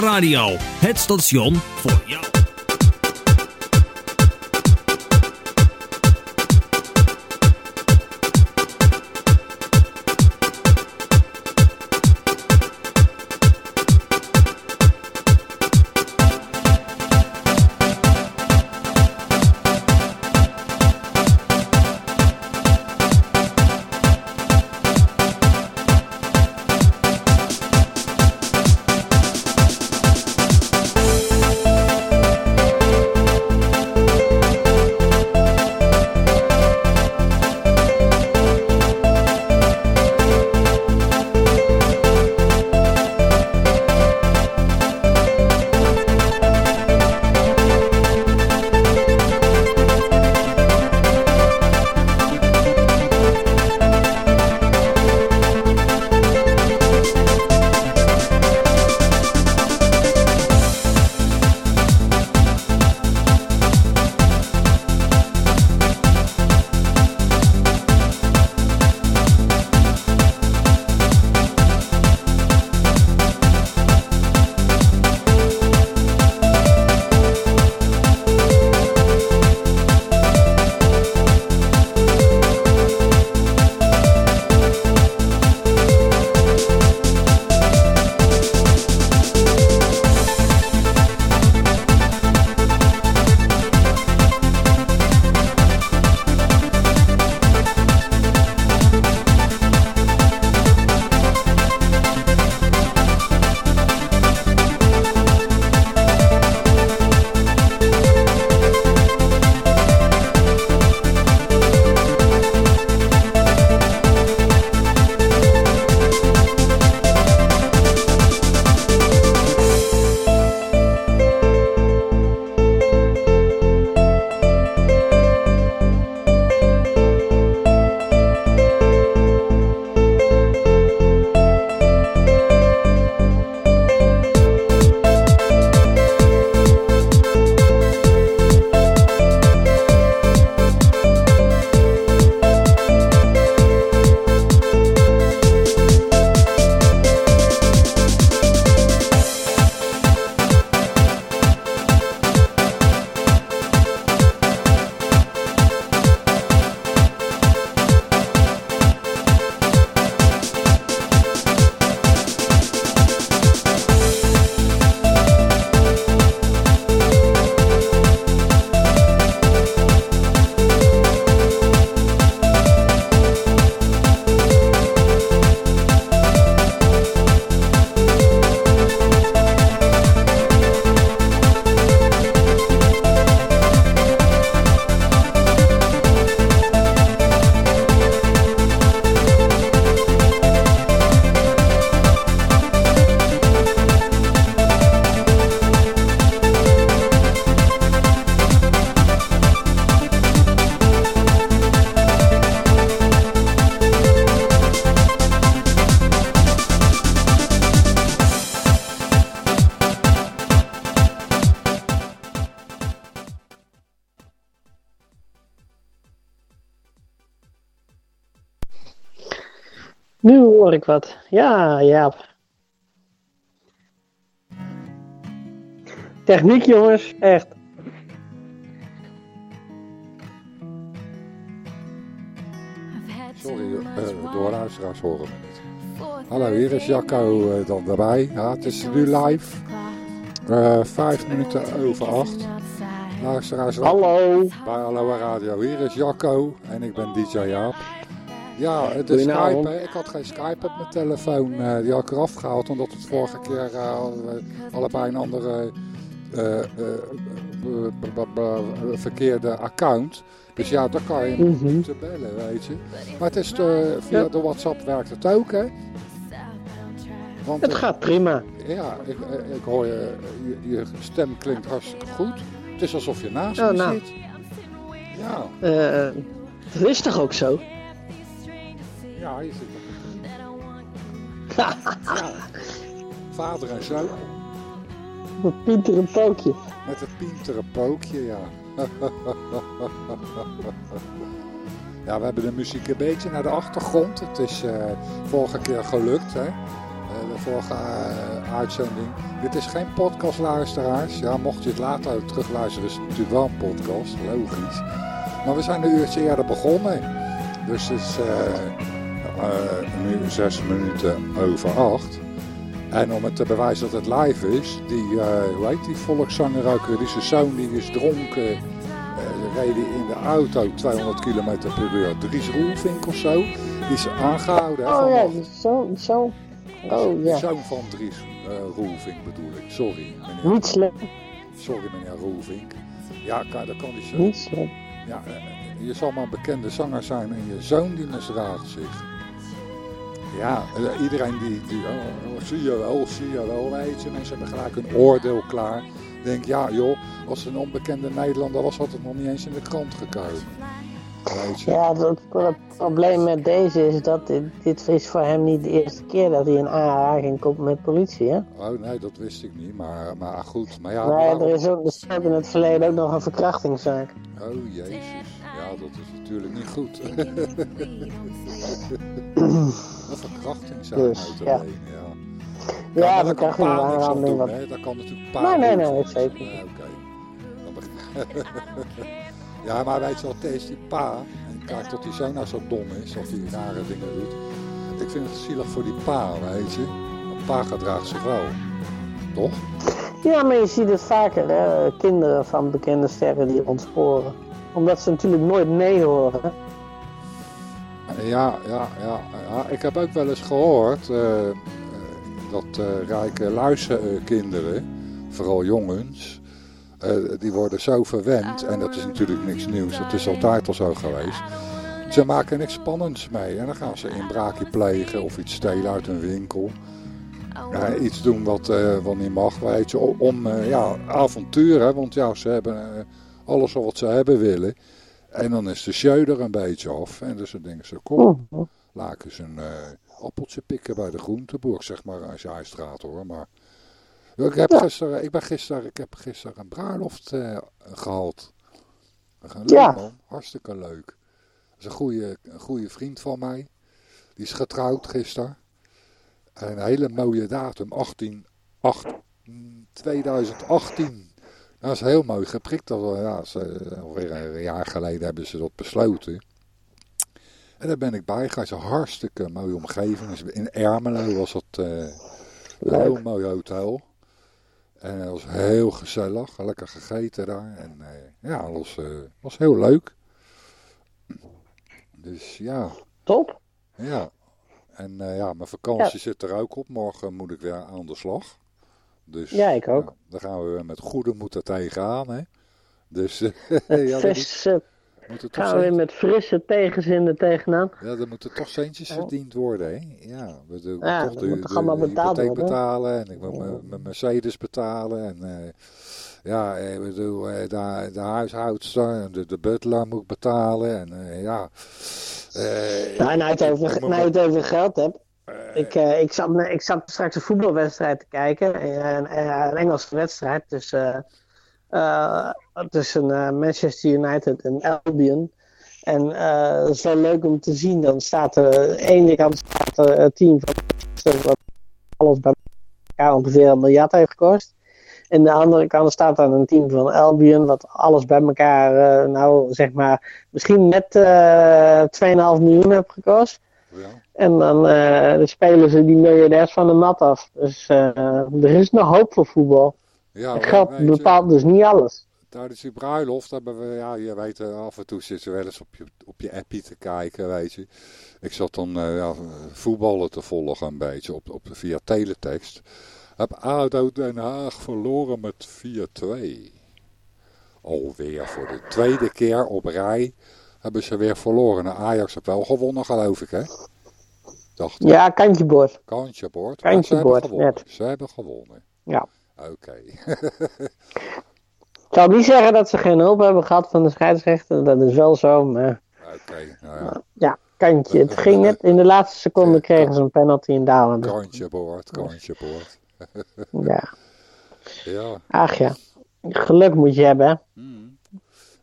Radio, het station voor jou. Ik wat. Ja, Jaap. Techniek, jongens. Echt. Sorry, uh, de luisteraars horen me niet. Hallo, hier is Jacco uh, dan erbij. Ja, het is nu live. Uh, vijf minuten over acht. Luisteraars, Hallo. Bij Aloha Radio. Hier is Jacco en ik ben DJ Jaap. Ja, de Skype, ik had geen Skype op mijn telefoon. Uh, die had ik eraf gehaald omdat het vorige keer uh, allebei een andere uh, verkeerde account. Dus ja, daar kan je mm -hmm. te bellen, weet je. Maar het is de, via ja. de WhatsApp werkt het ook, hè? Want, het gaat prima. Ja, ik, ik hoor je, je, je, stem klinkt hartstikke goed. Het is alsof je naast oh, me nou. zit. Ja. dat is toch ook zo? Ja, je zit op ja. Vader en zoon. Met Pieter een pookje. Met het Pieter een pookje, ja. ja, we hebben de muziek een beetje naar de achtergrond. Het is uh, vorige keer gelukt, hè. Uh, de vorige uh, uitzending. Dit is geen podcast, luisteraars. Ja, mocht je het later terugluisteren, is het natuurlijk wel een podcast, logisch. Maar we zijn een uurtje eerder begonnen. Dus het is nu zes minuten over acht. En om het te bewijzen dat het live is, die, hoe heet die volkszanger ook die zijn zoon die is dronken reden in de auto 200 km per uur. Dries Roelvink of zo. Die is aangehouden. oh ja, zo, zo. Oh ja. Zoon van Dries uh, Roelvink bedoel ik. Sorry. Meneer. Niet slim. Sorry meneer Roelvink. Ja, dat kan niet zo. Niet slim. Ja, eh, je zal maar een bekende zanger zijn en je zoon die misdraagt zich. Ja, eh, iedereen die, die oh, oh, zie je wel, zie je wel, weet je. Mensen hebben gelijk een oordeel klaar denk, ja joh, als een onbekende Nederlander was, had het nog niet eens in de krant gekomen. Ja, het, probleem met deze is dat dit, dit, is voor hem niet de eerste keer dat hij in aanraking komt met politie, hè? Oh nee, dat wist ik niet, maar, maar goed. Maar ja, nee, er is ook in het verleden ook nog een verkrachtingszaak. Oh jezus, ja, dat is natuurlijk niet goed. een verkrachtingszaak dus, ja. ja. Ja, dat kan geen aanranding. Wat... Dat kan natuurlijk pa Nee, nee, nee, zeker niet. ja, maar weet je wat, is die pa, en kijk dat die zoon nou zo dom is, of die rare dingen doet. Ik vind het zielig voor die pa, weet je. Want pa gedraagt zich wel. Toch? Ja, maar je ziet het vaker, hè? kinderen van bekende sterren die ontsporen. Omdat ze natuurlijk nooit nee horen. Ja, ja, ja, ja. Ik heb ook wel eens gehoord, uh, dat uh, rijke luisterkinderen, vooral jongens, die worden zo verwend. En dat is natuurlijk niks nieuws, dat is altijd al zo geweest. Ze maken niks spannends mee. En dan gaan ze inbraakje plegen of iets stelen uit een winkel. Iets doen wat, wat niet mag, weet je. Om ja, avontuur, hè, want ja, ze hebben alles wat ze hebben willen. En dan is de show er een beetje af. En dus dan denken ze, kom, oh. laat eens een appeltje pikken bij de groenteboer, zeg maar, als je straat hoor. Maar ik, heb gisteren, ik, ben gisteren, ik heb gisteren een bruiloft uh, gehad. Leuk, ja. man. Hartstikke leuk. Dat is een goede, een goede vriend van mij. Die is getrouwd gisteren. Een hele mooie datum, 18, 8, 2018. Dat is heel mooi geprikt. Dat, ja, ze, alweer een jaar geleden hebben ze dat besloten. En daar ben ik bij geweest. Een hartstikke mooie omgeving. Dus in Ermelo was dat uh, een heel mooi hotel. En het was heel gezellig. Lekker gegeten daar. En uh, ja, het was, uh, was heel leuk. Dus ja. Top. Ja. En ja, mijn vakantie zit er ook op. Morgen moet ik weer aan de slag. Dus, ja, ik ook. Nou, daar gaan we met goede moeten tegenaan. Hè? Dus, ja, Gaan we met frisse tegenzinnen tegenaan. Ja, er moeten toch centjes verdiend worden, hè? Ja, we ja, toch de, de, de betalen en ik moet mijn Mercedes betalen en uh, ja, ik bedoel, uh, de, de huishoudster en de, de butler moet betalen en uh, ja. Uh, nou, nou, het over, nou het over geld hebt. Ik, ik, zat, ik zat straks een voetbalwedstrijd te kijken, een, een Engelse wedstrijd, tussen uh, Manchester United en Albion. En wel leuk om te zien. Dan staat er aan de ene kant staat er het team van wat alles bij elkaar ongeveer een miljard heeft gekost. En de andere kant staat dan een team van Albion, wat alles bij elkaar, nou zeg maar, misschien net uh, 2,5 miljoen heeft gekost. Ja. En dan uh, spelen ze die miljardairs van de mat af. Dus er is nog hoop voor voetbal. Ja, het geld bepaalt dus niet alles. Tijdens die bruiloft hebben we, ja, je weet, eh, af en toe zit je wel eens op je, op je appie te kijken, weet je. Ik zat dan ja, voetballen te volgen een beetje op, op, via teletext. Heb ADO Den Haag verloren met 4-2. Alweer voor de tweede keer op rij hebben ze weer verloren. Ajax heeft wel gewonnen, geloof ik, hè? Dacht ja, kantje boord. Kantje boord. Kantje boord, net. Ze hebben gewonnen. Ja. Oké. ik zal niet zeggen dat ze geen hulp hebben gehad van de scheidsrechter. Dat is wel zo, maar... Oké, nou ja. Ja, kantje. Het ging net. In de laatste seconde kregen ze een penalty in Dalen. Kantje boord, kantje boord. ja. Ja. Ach ja. Geluk moet je hebben, hè. Hmm.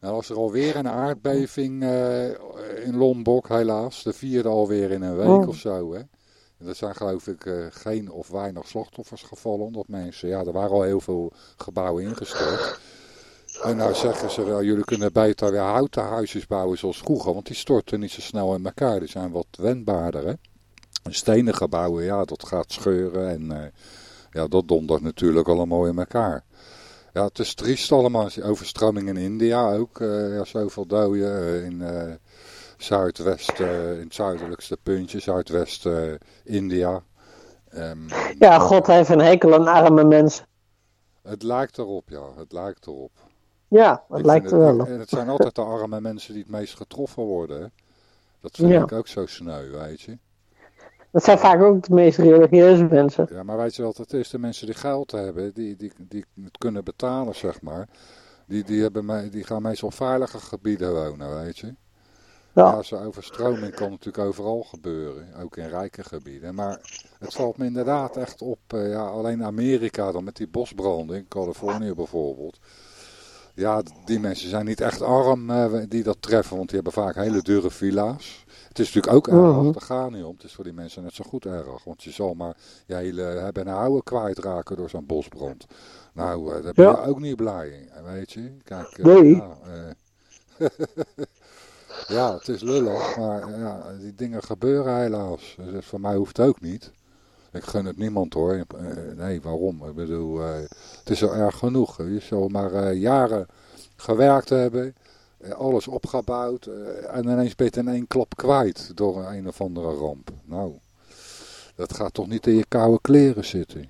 Nou was er alweer een aardbeving uh, in Lombok, helaas. De vierde alweer in een week oh. of zo, hè. Er zijn geloof ik uh, geen of weinig slachtoffers gevallen. Omdat mensen, ja, er waren al heel veel gebouwen ingestort. En nou zeggen ze wel, jullie kunnen beter weer houten huisjes bouwen zoals vroeger. Want die storten niet zo snel in elkaar. Die zijn wat wendbaarder, hè. Stenen gebouwen, ja, dat gaat scheuren. En uh, ja, dat dondert natuurlijk allemaal in elkaar. Ja, het is triest allemaal. Overstroming in India ook. Uh, ja, zoveel doden in zuidwest, in het zuidelijkste puntje, zuidwest India. Um, ja, God heeft een hekel aan arme mensen. Het lijkt erop, ja. Het lijkt erop. Ja, het lijkt er wel. En het zijn altijd de arme mensen die het meest getroffen worden. Hè? Dat vind ik ook zo sneu, weet je. Dat zijn vaak ook de meest religieuze mensen. Ja, maar weet je wat het is? De mensen die geld hebben, die, die, die het kunnen betalen, zeg maar. Die, die, hebben, die gaan meestal veilige gebieden wonen, weet je. Ja. ja, zo'n overstroming kan natuurlijk overal gebeuren, ook in rijke gebieden. Maar het valt me inderdaad echt op, uh, ja, alleen Amerika dan met die bosbranden in Californië bijvoorbeeld. Ja, die mensen zijn niet echt arm uh, die dat treffen, want die hebben vaak hele dure villa's. Het is natuurlijk ook erg, daar gaat niet om. Het is voor die mensen net zo goed erg. Want je zal maar je hele hebben en houden kwijtraken door zo'n bosbrand. Nou, uh, daar ben je ook niet blij in, weet je. Kijk, nee. Ja, ja, het is lullig, maar ja, die dingen gebeuren helaas. Dus voor mij hoeft het ook niet. Ik gun het niemand hoor. Eh, nee, waarom? Ik bedoel, uh, het is al erg genoeg. Je zal maar uh, jaren gewerkt hebben, alles opgebouwd en ineens ben je in één klap kwijt door een, een of andere ramp. Nou, dat gaat toch niet in je koude kleren zitten.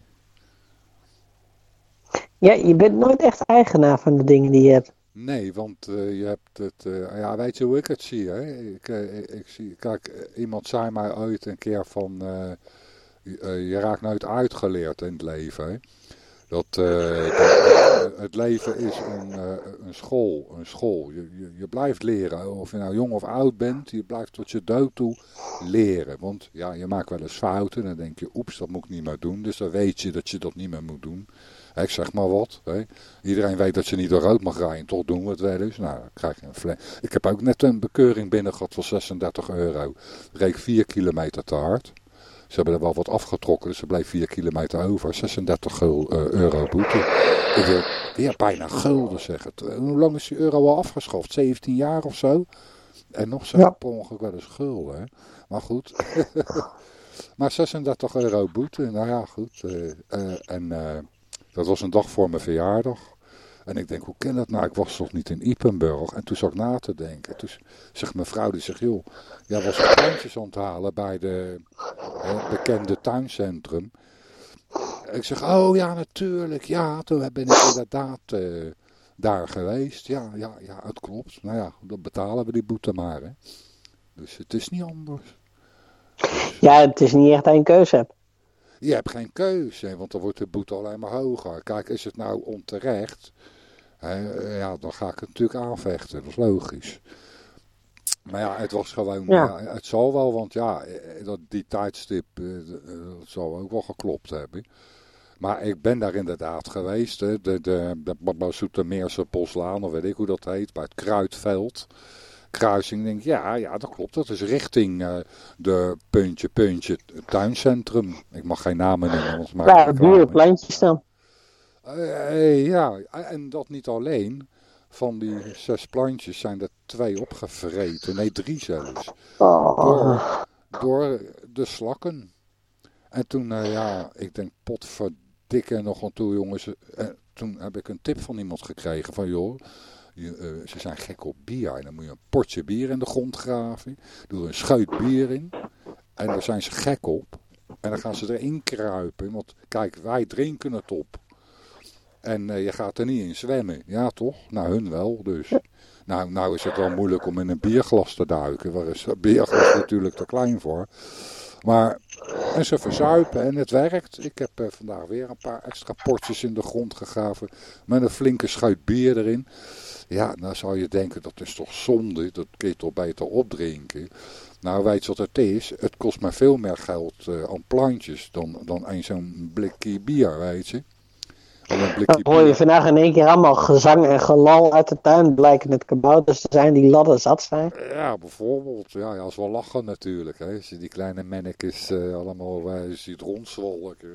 Ja, je bent nooit echt eigenaar van de dingen die je hebt. Nee, want uh, je hebt het, uh, ja, weet je hoe ik het zie, hè? Ik, uh, ik, zie, kijk, iemand zei mij ooit een keer van, je, je, raakt nooit uitgeleerd in het leven, hè? Dat, het leven is een, een school, een school. Je, je, je, blijft leren, of je nou jong of oud bent, je blijft tot je dood toe leren. Want ja, je maakt wel eens fouten en dan denk je, oeps, dat moet ik niet meer doen. Dus dan weet je dat je dat niet meer moet doen. Ik zeg maar wat. Hè. Iedereen weet dat je niet door rood mag rijden. Toch doen we het wel eens. Nou, dan krijg je een. Ik heb ook net een bekeuring binnen gehad van 36 euro. Reek 4 kilometer te hard. Ze hebben er wel wat afgetrokken, dus ze bleef 4 kilometer over. 36 gul, uh, euro boete. Ik wil weer bijna gulden zeggen. Hoe lang is die euro al afgeschoft? 17 jaar of zo? En nog zo ja. per ongeluk wel eens gulden. Maar goed. maar 36 euro boete. Nou ja, goed. Uh, uh, en dat was een dag voor mijn verjaardag. En ik denk, hoe ken dat nou? Ik was toch niet in Ipenburg? En toen zat ik na te denken. Toen zegt mijn vrouw, die zegt, joh, jij was plantjes aan het halen bij de bekende tuincentrum. Ik zeg, oh ja, natuurlijk. Ja, toen ben ik inderdaad uh, daar geweest. Ja, ja, ja, het klopt. Nou ja, dan betalen we die boete maar. Hè. Dus het is niet anders. Ja, het is niet echt een keuze hebt. Je hebt geen keuze, want dan wordt de boete alleen maar hoger. Kijk, is het nou onterecht, hè, ja, dan ga ik het natuurlijk aanvechten. Dat is logisch. Maar ja, het was gewoon, ja. het zal wel, want ja, dat, die tijdstip, eh, dat zal ook wel geklopt hebben. Maar ik ben daar inderdaad geweest, hè, de, de, de Zoetermeerse Boslaan, of weet ik hoe dat heet, bij het Kruidveld kruising. denk ja, ja, dat klopt. Dat is richting uh, de puntje, puntje, tuincentrum. Ik mag geen namen noemen, anders maak Ja, het plantjes dan. Uh, ja, en dat niet alleen. Van die zes plantjes zijn er twee opgevreten. Nee, drie zelfs. Oh. Door, door de slakken. En toen, uh, ja, ik denk potverdikke nog aan toe, jongens. toen heb ik een tip van iemand gekregen van, joh je, uh, ze zijn gek op bier. En dan moet je een potje bier in de grond graven. Doe er een schuit bier in. En daar zijn ze gek op. En dan gaan ze erin kruipen. Want kijk, wij drinken het op. En uh, je gaat er niet in zwemmen. Ja, toch? Nou, hun wel, dus. Nou, nou is het wel moeilijk om in een bierglas te duiken. Waar is een bierglas natuurlijk te klein voor. Maar en ze verzuipen en het werkt. Ik heb uh, vandaag weer een paar extra potjes in de grond gegraven. Met een flinke schuit bier erin. Ja, nou zou je denken, dat is toch zonde, dat kun je toch beter opdrinken. Nou, weet je wat het is? Het kost mij veel meer geld aan plantjes dan, dan een zo'n blikje bier, weet je. Dan hoor je vandaag in één keer allemaal gezang en gelal uit de tuin. Blijken het kabouters te zijn die ladder zat zijn. Ja, bijvoorbeeld. Ja, als we lachen natuurlijk. Hè. Als je die kleine mannetjes uh, allemaal uh, ziet rondzwolken.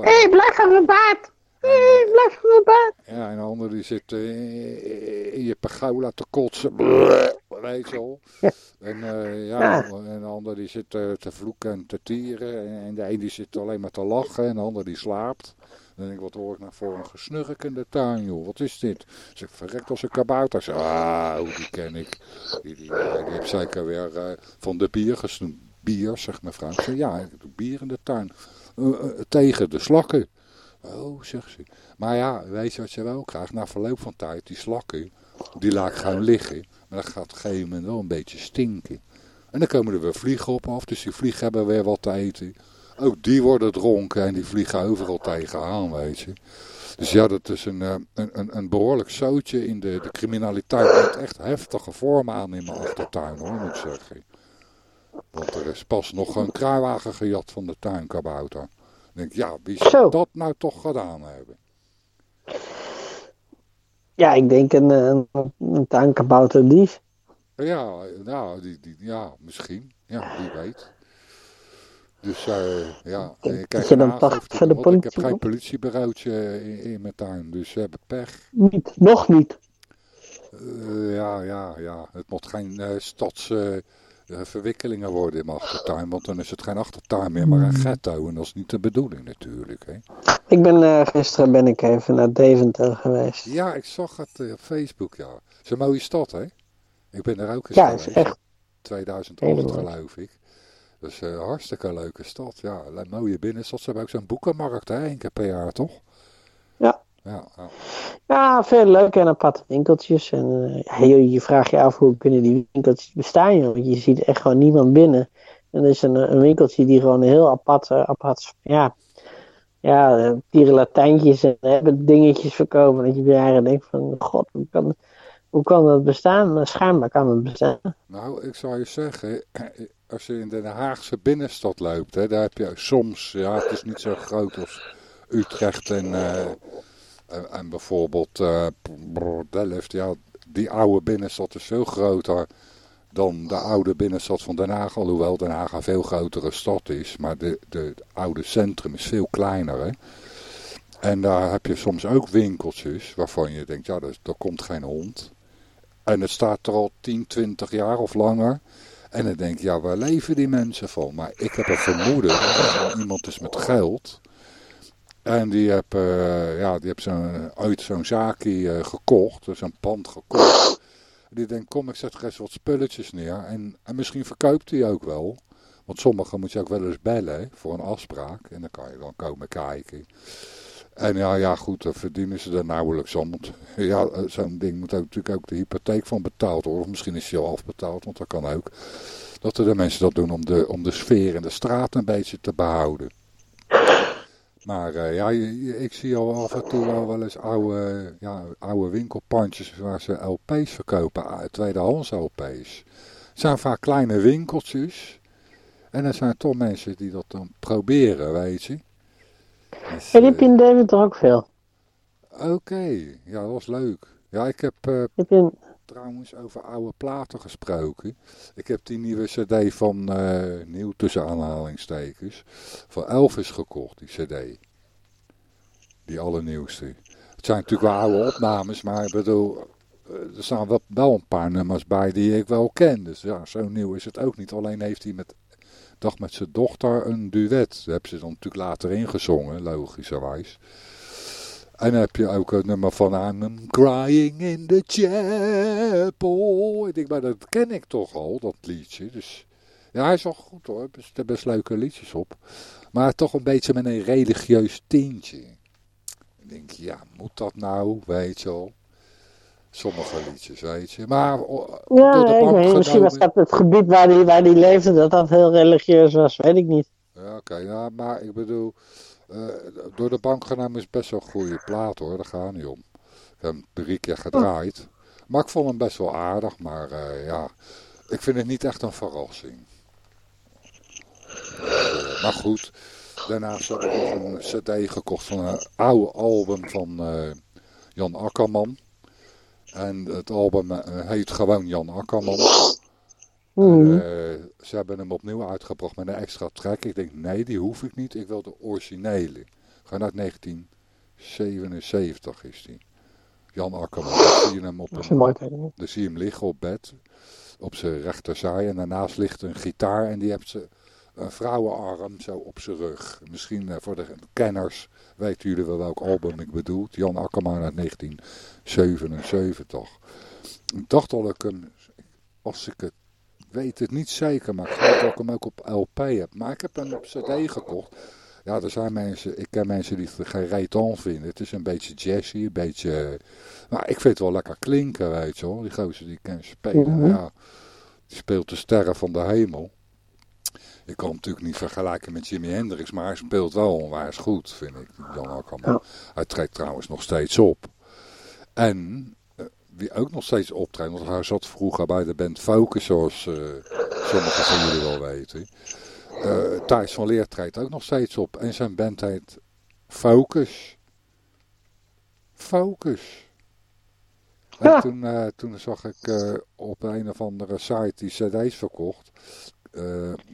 Hé, hey, blijf van mijn baard! Hé, hey, blijf van mijn baard! Ja, en de ander die zit uh, in je pergola te kotsen. Weet je. En, uh, ja, ja, en de ander die zit te vloeken en te tieren. En de een die zit alleen maar te lachen en de ander die slaapt. Dan ik, wat hoor ik nou voor een gesnurk in de tuin, joh. Wat is dit? Zeg, verrekt als een kabouter. Zeg, ah, die ken ik. Die, die, die heeft zeker weer uh, van de bier gesnoemd. Bier, zegt mevrouw. Ik zeg, ja, ik doe bier in de tuin. Uh, uh, tegen de slakken. Oh, zegt ze. Maar ja, weet je wat je wel krijgt? Na verloop van tijd, die slakken, die laat ik liggen. Maar dat gaat op gegeven wel een beetje stinken. En dan komen er weer vliegen op af, dus die vliegen hebben weer wat te eten. Ook die worden dronken en die vliegen overal tegenaan, weet je. Dus ja, dat is een, een, een, een behoorlijk zootje in de, de criminaliteit. met echt heftige vormen aan in mijn achtertuin, hoor, moet ik zeggen. Want er is pas nog een kruiwagen gejat van de tuinkabouter. Ik denk, ja, wie zou dat nou toch gedaan hebben? Ja, ik denk een, een, een tuinkabouter dief. Ja, nou, die, die, ja, misschien. Ja, wie weet. Dus uh, ja, ik kijk dan toch van de politie. Ik heb geen politiebureautje in, in, mijn tuin, dus ze hebben pech. Niet, nog niet. Uh, ja, ja, ja. Het moet geen uh, stadsverwikkelingen worden in mijn achtertuin, want dan is het geen achtertuin meer, maar een hmm. ghetto. En dat is niet de bedoeling natuurlijk. Hè. Ik ben, gisteren ben ik even naar Deventer geweest. Ja, ik zag het op Facebook, ja. Het is een mooie stad, hè? Ik ben er ook eens. Ja, is echt. 2008 geloof ik. Dus uh, hartstikke leuke stad. Ja, een mooie binnenstad. Ze hebben ook zo'n boekenmarkt, hè, één keer per jaar, toch? Ja. Ja, ja. ja veel leuke en aparte winkeltjes. En uh, je, je vraagt je af hoe kunnen die winkeltjes bestaan, Want je ziet echt gewoon niemand binnen. En er is een, een winkeltje die gewoon heel apart, uh, apart ja, ja, Latijntjes en hebben dingetjes verkopen. Dat je bij jaren denkt van, god, hoe kan, hoe kan dat bestaan? Schijnbaar kan het bestaan. Nou, ik zou je zeggen, als je in de Haagse binnenstad loopt, hè, daar heb je soms, ja, het is niet zo groot als Utrecht en, uh, en, bijvoorbeeld uh, Delft. Ja, die oude binnenstad is veel groter dan de oude binnenstad van Den Haag. Alhoewel Den Haag een veel grotere stad is, maar de, de, het oude centrum is veel kleiner. Hè. En daar heb je soms ook winkeltjes waarvan je denkt, ja, er, er komt geen hond. En het staat er al 10, 20 jaar of langer. En dan denk je, ja, waar leven die mensen van? Maar ik heb een vermoeden dat iemand is met geld. En die heb, uh, ja, die heb zo'n, uit zo'n zaakje uh, gekocht, dus een pand gekocht. Die denkt, kom ik zet er eens wat spulletjes neer. En, en misschien verkoopt hij ook wel. Want sommigen moet je ook wel eens bellen voor een afspraak. En dan kan je dan komen kijken. En ja, ja goed, dan verdienen ze er nauwelijks aan. Want ja, eh, zo'n ding moet ook, natuurlijk ook de hypotheek van betaald worden. Of misschien is hij al afbetaald, want dat kan ook. Dat er de mensen dat doen om de, om de sfeer in de straat een beetje te behouden. Maar uh, ja, ik zie al af en toe wel, wel eens oude, ja, oude winkelpandjes waar ze LP's verkopen, ah, tweedehands LP's. Het zijn vaak kleine winkeltjes. En er zijn toch mensen die dat dan proberen, weet je. Dus, en heb je in Deventer ook veel? Oké, ja, dat was leuk. Ja, ik heb, uh, heb je... trouwens over oude platen gesproken. Ik heb die nieuwe cd van, uh, nieuw tussen aanhalingstekens, van Elvis gekocht, die cd. Die allernieuwste. Het zijn natuurlijk wel oude opnames, maar ik bedoel, eh, er staan wel, wel een paar nummers bij die ik wel ken. Dus ja, zo nieuw is het ook niet. Alleen heeft hij met dacht met zijn dochter een duet. Dat hebben ze dan natuurlijk later ingezongen, logischerwijs. En dan heb je ook het nummer van I'm crying in the chapel. Ik denk, maar dat ken ik toch al, dat liedje. Dus ja, hij is wel goed hoor. Er zitten best leuke liedjes op. Maar toch een beetje met een religieus tintje. Ik denk, ja, moet dat nou, weet je wel. Sommige liedjes, weet je. Maar ja, door de bank misschien was dat het gebied waar hij waar die leefde, dat dat heel religieus was, weet ik niet. Ja, oké. ja, maar ik bedoel, uh, door de bank genomen is best wel een goede plaat hoor, daar gaat niet om. Ik heb hem drie keer gedraaid. Maar ik vond hem best wel aardig, maar uh, ja, ik vind het niet echt een verrassing. Uh, maar goed, Daarnaast heb ik nog een cd gekocht van een oude album van Jan Akkerman. En het album heet gewoon Jan Akkerman. Mm. ze hebben hem opnieuw uitgebracht met een extra track. Ik denk, nee, die hoef ik niet. Ik wil de originele. Gewoon uit 1977 is die. Jan Akkerman. Dan zie je hem, op een, dan zie je hem liggen op bed. Op zijn rechterzij. En daarnaast ligt een gitaar. En die heeft ze een vrouwenarm zo op zijn rug. Misschien uh, voor de kenners weten jullie wel welk album ik bedoel. Jan Akkerman uit 1977. Ik dacht al dat ik hem, als ik het weet het niet zeker, maar ik geloof dat ik hem ook op LP heb. Maar ik heb hem op cd gekocht. Ja, er zijn mensen, ik ken mensen die het geen reet vinden. Het is een beetje jazzy, een beetje... Maar ik vind het wel lekker klinken, weet je wel. Die gozer die kan spelen, mhm. ja. Die speelt de sterren van de hemel. Ik kan hem natuurlijk niet vergelijken met Jimi Hendrix, maar hij speelt wel onwijs goed, vind ik. Jan Akkerman. Hij trekt trouwens nog steeds op. En wie ook nog steeds optreedt. Want hij zat vroeger bij de band Focus, zoals uh, sommigen van jullie wel weten. Uh, Thijs van Leer treedt ook nog steeds op. En zijn band heet Focus. Focus. En toen, uh, toen zag ik op een of andere site die cd's verkocht.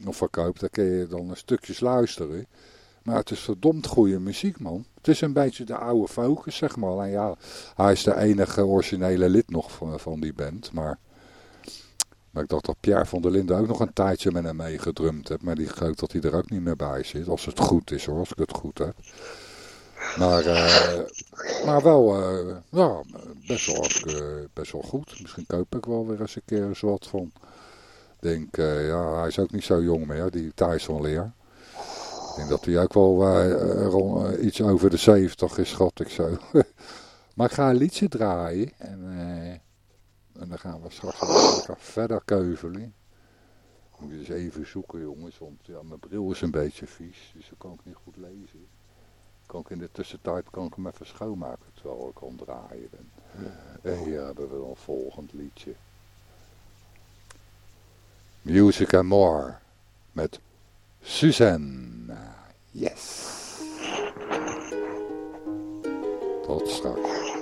Of verkoopt. Daar kun je dan stukjes luisteren. Maar het is verdomd goede muziek, man. Het is een beetje de oude focus, zeg maar. En ja, hij is de enige originele lid nog van, die band. Maar, maar ik dacht dat Pierre van der Linden ook nog een tijdje met hem meegedrumd heeft. Maar die geloof dat hij er ook niet meer bij zit. Als het goed is hoor, als ik het goed heb. Maar, uh, maar wel, uh, ja, best wel, best wel goed. Misschien koop ik wel weer eens een keer eens wat van. Ik denk, ja, hij is ook niet zo jong meer, die Thijs van Leer. Ik denk dat hij ook wel rond, uh, iets over de 70 is, schat ik zo. maar ik ga een liedje draaien. En, en dan gaan we straks lekker verder keuvelen. Moet je eens even zoeken, jongens. Want ja, mijn bril is een beetje vies. Dus dan kan ik niet goed lezen. Kan ik in de tussentijd kan ik hem even schoonmaken terwijl ik aan het draaien ben. En hier hebben we een volgend liedje. Music and More met Suzanne. Yes. Tot straks.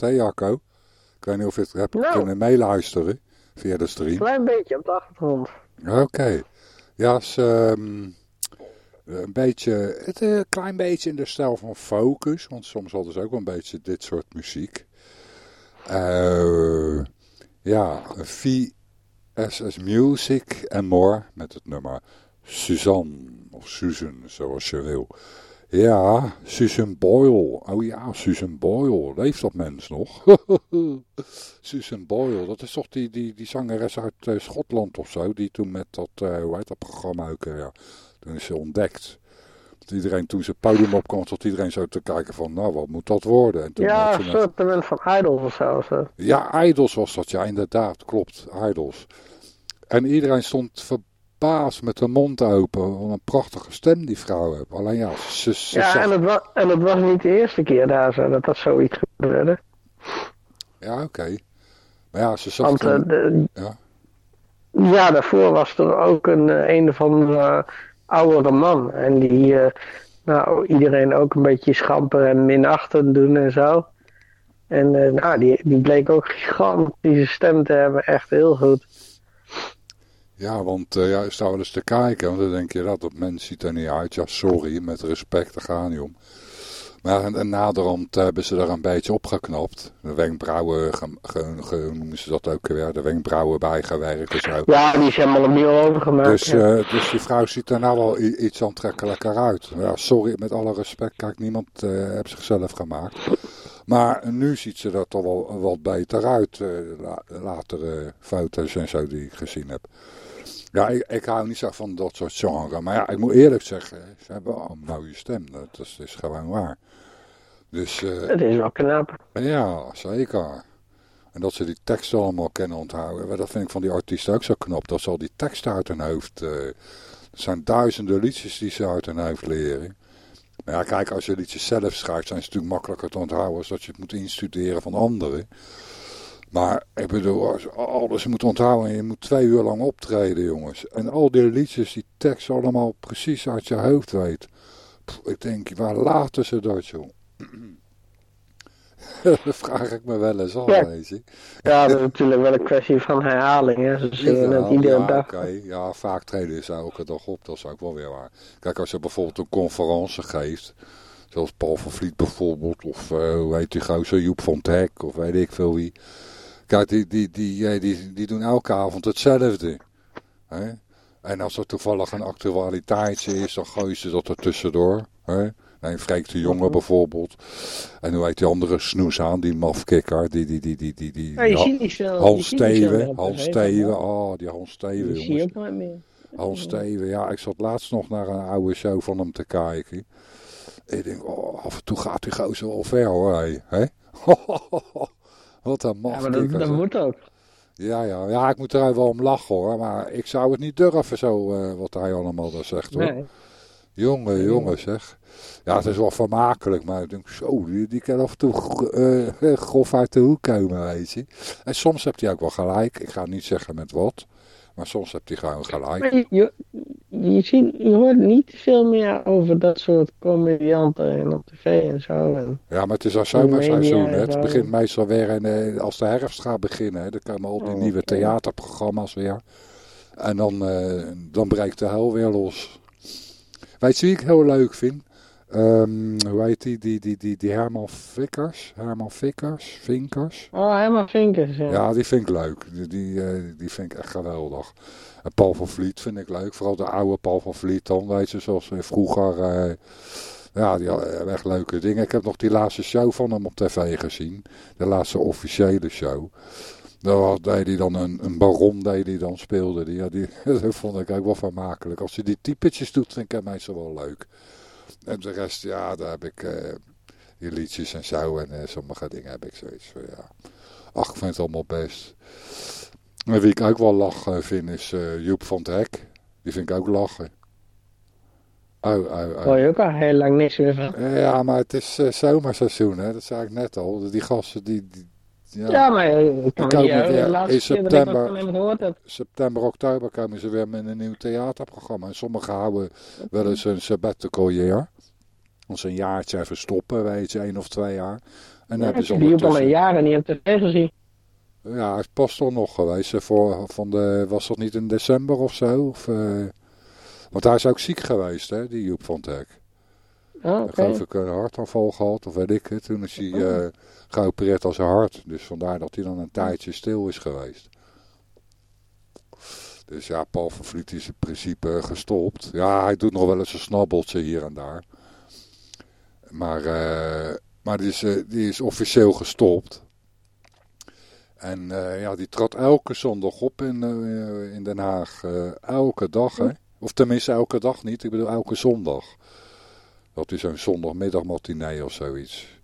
Hè, Jacco? Ik weet niet of je het hebt nou, kunnen meeluisteren via de stream. Een klein beetje op de achtergrond. Oké. Ja, is, um, een beetje, het, een klein beetje in de stijl van Focus, want soms hadden ze ook wel een beetje dit soort muziek. Uh, ja, VSS Music en More met het nummer Suzanne, of Susan, zoals je wil. Ja, Susan Boyle. Oh ja, Susan Boyle. Leeft dat mens nog? Susan Boyle, dat is toch die, die, die zangeres uit uh, Schotland of zo, die toen met dat, uh, hoe heet dat programma ook, uh, ja, toen is ze ontdekt. Dat iedereen toen ze podium opkwam, tot iedereen zo te kijken van, nou, wat moet dat worden? En toen ja, een soort van Idols of zo. Ja, Idols was dat, ja, inderdaad, klopt, Idols. En iedereen stond verbaasd met de mond open. Wat een prachtige stem die vrouw heeft. Alleen ja, ze, ze Ja, en, het was, en het was niet de eerste keer daar zo, dat dat zoiets gebeurde. Ja, oké. Maar ja, ze zag... Want, ja. ja, daarvoor was er ook een, eh, een van uh, oudere man. En die uh, nou, iedereen ook een beetje schamper en minachtend doen en zo. En nou, die, die bleek ook gigantische stem te hebben. Echt heel goed. Ja, want uh, ja, sta wel eens te kijken. Want dan denk je, dat, dat mens ziet er niet uit. Ja, sorry, met respect, daar gaat niet om. Maar en, en naderhand hebben ze er een beetje opgeknapt. De wenkbrauwen, noemen ze dat ook weer, de wenkbrauwen bijgewerkt en zo. Ja, die zijn helemaal opnieuw overgemaakt. Dus, uh, dus die vrouw ziet er nou wel iets aantrekkelijker uit. Ja, sorry, met alle respect, kijk, niemand uh, heeft zichzelf gemaakt. Maar nu ziet ze er toch wel wat beter uit, uh, latere foto's en zo die ik gezien heb. Ja, ik, ik, hou niet zo van dat soort genre. Maar ja, ik moet eerlijk zeggen, ze hebben wel een mooie stem. Dat is, is gewoon waar. Dus, uh, het is wel knap. Ja, zeker. En dat ze die teksten allemaal kennen onthouden. Dat vind ik van die artiesten ook zo knap. Dat ze al die teksten uit hun hoofd... Uh, er zijn duizenden liedjes die ze uit hun hoofd leren. Maar ja, kijk, als je liedjes zelf schrijft... zijn ze natuurlijk makkelijker te onthouden... als dat je het moet instuderen van anderen. Maar ik bedoel, als alles moet onthouden en je moet twee uur lang optreden, jongens. En al die liedjes, die tekst allemaal precies uit je hoofd weet. ik denk, waar laten ze dat, joh? dat vraag ik me wel eens af, ja. weet je. Ja, dat is natuurlijk wel een kwestie van herhaling, hè. Ze zingen het iedere ja, dag. Okay. Ja, vaak treden ze elke dag op, dat is ook wel weer waar. Kijk, als je bijvoorbeeld een conferentie geeft... Zoals Paul van Vliet bijvoorbeeld, of uh, hoe heet die gozer, Joep van Teck, of weet ik veel wie... Kijk, die, die, die, die, die doen elke avond hetzelfde. Hè? En als er toevallig een actualiteitje is, dan gooien ze dat er tussendoor. Hè? Nee, Freek de Jonge bijvoorbeeld. En hoe heet die andere snoes aan, die mafkikker. Die, die, die, die, die, die, ja, je ziet niet veel, Hans Steven, Hans Steven. Oh, die Hans Steven, jongens. zie je ook nooit meer. Hans Steven, ja, ik zat laatst nog naar een oude show van hem te kijken. Ik denk, oh, af en toe gaat die gozer wel ver hoor, hè? Wat een. Ja, maar dat, moet ook. Ja, ja, ja, ik moet er wel om lachen hoor. Maar ik zou het niet durven zo, uh, wat hij allemaal daar zegt hoor. Nee. Jongen, jongen zeg. Ja, het is wel vermakelijk, maar ik denk zo, die, die kan af en toe uh, grof uit de hoek komen, weet je. En soms hebt hij ook wel gelijk. Ik ga niet zeggen met wat. Maar soms heb hij gewoon gelijk. je, je, je, ziet, je hoort niet veel meer over dat soort comedianten op tv en zo. En ja, maar het is al zomerseizoen. Het begint meestal weer en eh, als de herfst gaat beginnen. Hè, dan komen al die oh, nieuwe theaterprogramma's weer. En dan, uh, dan breekt de hel weer los. Weet je wie ik heel leuk vind? Um, hoe heet die, die, die, die, die Herman Vickers? Herman Vickers? Vinkers? Oh, Herman Vinkers, ja. Ja, die vind ik leuk. Die, die, uh, die vind ik echt geweldig. En Paul van Vliet vind ik leuk. Vooral de oude Paul van Vliet dan, weet je, zoals vroeger. Uh, ja, die had echt leuke dingen. Ik heb nog die laatste show van hem op tv gezien. De laatste officiële show. Daar deed hij dan een, een baron, deed hij dan, speelde die. Ja, die, dat vond ik ook wel vermakelijk. Als hij die typetjes doet, vind ik hem meestal wel leuk. En de rest, ja, daar heb ik die liedjes en zo. En uh, sommige dingen heb ik zoiets van, ja. Ach, ik vind het allemaal best. En wie ik ook wel lachen vind is Joep van het Hek. Die vind ik ook lachen. Oh, oh, oh. Hoor je ook al heel lang niks meer van. Ja, maar het is zomerseizoen, hè. Dat zei ik net al. Die gasten, die, die ja, ja maar ik kan komen weer, in september, september, oktober komen ze weer met een nieuw theaterprogramma. En sommigen houden wel eens een sabbatical year. Ons een jaartje even stoppen, weet je, één of twee jaar. En ja, hebben ze die al een jaar niet op tv gezien. Ja, hij is pas toch nog geweest. Voor, van de, was dat niet in december of zo? Of, uh, want hij is ook ziek geweest, hè, die Joep van Teck. Oh, okay. Geloof ik een hartaanval gehad, of weet ik het. Toen is hij uh, geopereerd als een hart. Dus vandaar dat hij dan een tijdje stil is geweest. Dus ja, Paul van Vliet is in principe gestopt. Ja, hij doet nog wel eens een snabbeltje hier en daar. Maar, uh, maar die, is, uh, die is officieel gestopt. En uh, ja, die trad elke zondag op in, in Den Haag. elke dag, hè. Of tenminste elke dag niet, ik bedoel elke zondag. Dat is zo'n zondagmiddagmatinee of zoiets.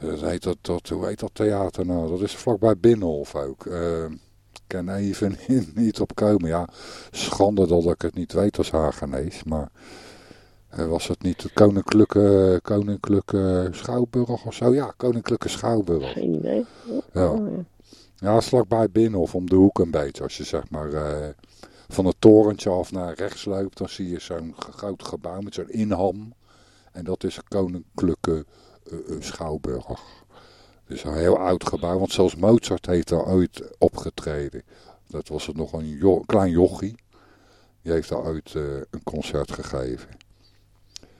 Dat heet dat, dat, hoe heet dat theater nou? Dat is vlakbij Binnenhof ook. Uh, ik kan even niet op komen. Ja, schande dat ik het niet weet als Hagenees. Maar uh, was het niet de koninklijke, koninklijke Schouwburg of zo? Ja, koninklijke Schouwburg. Geen idee. Ja, oh, ja. ja vlakbij Binnenhof om de hoek een beetje. Als je zeg maar... Uh, van het torentje af naar rechts loopt, dan zie je zo'n groot gebouw met zo'n inham. En dat is een koninklijke uh, schouwburg. Het is een heel oud gebouw, want zelfs Mozart heeft daar ooit opgetreden. Dat was het nog een jo klein jochie. Die heeft daar ooit uh, een concert gegeven.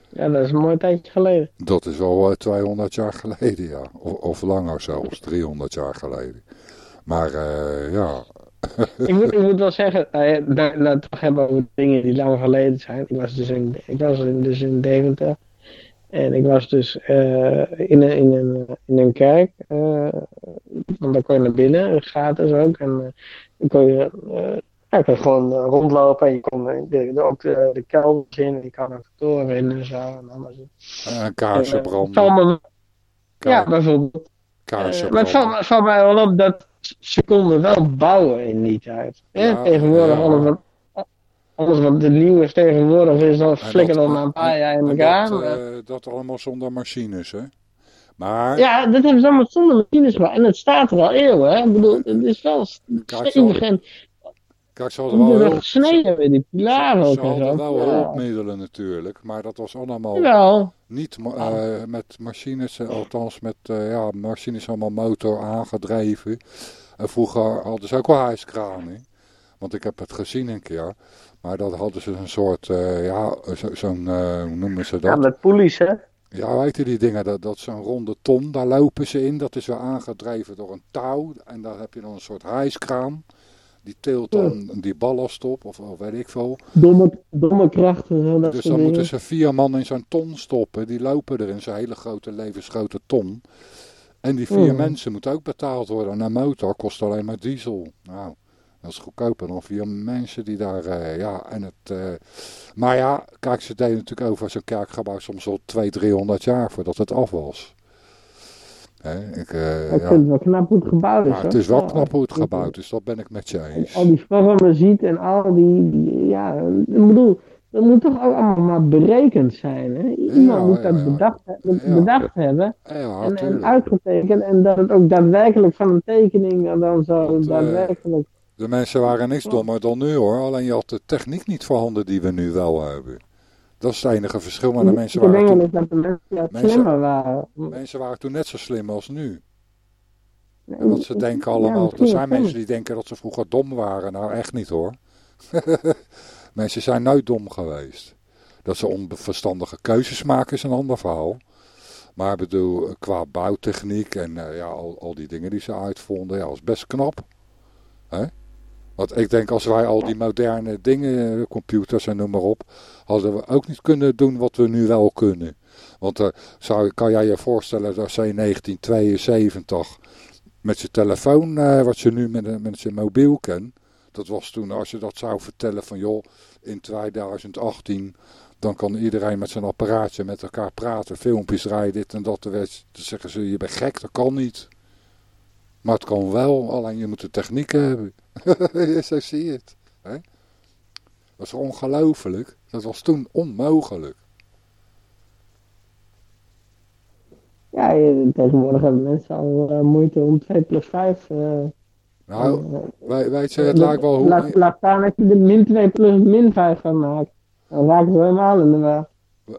Ja, dat is een mooi tijdje geleden. Dat is al 200 jaar geleden, ja. Of, of langer zelfs, 300 jaar geleden. Maar uh, ja, ik, moet, ik moet wel zeggen, uh, laten we het toch hebben over dingen die lang geleden zijn. Ik was dus in, ik was dus in Deventer. En ik was dus uh, in, een, in, een, in een kerk. Uh, want daar kon je naar binnen, gratis ook. En uh, dan kon je, ja, kon gewoon rondlopen. En je kon de, ook de, de kelders in. En je kan ook de toren in en zo. En alles. En kaarsen branden. ja, bijvoorbeeld. Maar het valt, mij wel op dat ze konden wel bouwen in die tijd. Ja, tegenwoordig ja. alles wat alles wat de nieuw is tegenwoordig is, dat flikkert al na een paar jaar in elkaar. Dat, uh, dat allemaal zonder machines, hè? Maar... Ja, dat hebben ze allemaal zonder machines gemaakt. En het staat er al eeuwen, hè? Ik bedoel, het is wel stevig en... Kijk, ze hadden wel hulp... gesneden met die pilaren ook Ze hadden wel hulpmiddelen natuurlijk, maar dat was allemaal niet uh, met machines, althans met uh, ja, machines allemaal motor aangedreven. En vroeger hadden ze ook wel hijskranen, want ik heb het gezien een keer. Maar dat hadden ze een soort, uh, ja, zo'n, zo uh, hoe noemen ze dat? Ja, met poelies, hè? Ja, weet je die dingen, dat, dat is een ronde ton, daar lopen ze in. Dat is weer aangedreven door een touw. En daar heb je dan een soort hijskraan. Die tilt dan ja. die ballast op, of, of, weet ik veel. Domme, domme krachten. Dus dan dingen. moeten ze vier man in zo'n ton stoppen. Die lopen er in zo'n hele grote, levensgrote ton. En die vier oh. mensen moeten ook betaald worden. En een motor kost alleen maar diesel. Nou, dat is goedkoper dan vier mensen die daar, uh, ja, en het, uh, maar ja, kijk, ze deden natuurlijk over zo'n kerkgebouw soms al 200, 300 jaar voordat het af was. Hè, ik, uh, ik ja. vind het wel knap hoe het gebouwd is. Ja, het is wel knap hoe het gebouwd is, dat ben ik met je eens. Al die vormen ziet en al die, die, ja, ik bedoel, dat moet toch ook allemaal maar berekend zijn. Hè? Iemand ja, moet dat bedacht, bedacht hebben en, en, uitgetekend en dat het ook daadwerkelijk van een tekening dan zo daadwerkelijk... De mensen waren niks dommer dan nu hoor. Alleen je had de techniek niet voorhanden die we nu wel hebben. Dat is het enige verschil. Maar de mensen waren toen, de mensen, waren. mensen waren toen net zo slim als nu. En wat ze denken allemaal. er zijn mensen die denken dat ze vroeger dom waren. Nou echt niet hoor. mensen zijn nooit dom geweest. Dat ze onverstandige keuzes maken is een ander verhaal. Maar ik bedoel, qua bouwtechniek en uh, ja, al, al die dingen die ze uitvonden, ja, was best knap. Hè? Want ik denk als wij al die moderne dingen, computers en noem maar op, hadden we ook niet kunnen doen wat we nu wel kunnen. Want uh, zou, kan jij je voorstellen dat zij in 1972 met je telefoon, uh, wat je nu met, met je mobiel kent, dat was toen als je dat zou vertellen van joh, in 2018 dan kan iedereen met zijn apparaatje met elkaar praten, filmpjes draaien, dit en dat. Dan zeggen ze, je bent gek, dat kan niet. Maar het kan wel, alleen je moet de techniek hebben. Zo zie je het. Hè? Dat is ongelooflijk. Dat was toen onmogelijk. Ja, tegenwoordig hebben mensen al uh, moeite om 2 plus 5... Uh, eh, nou, uh, wij, je, het lijkt wel hoe... Laat, laat staan dat je de min 2 plus min 5 van maakt. Dan raken we helemaal in de war.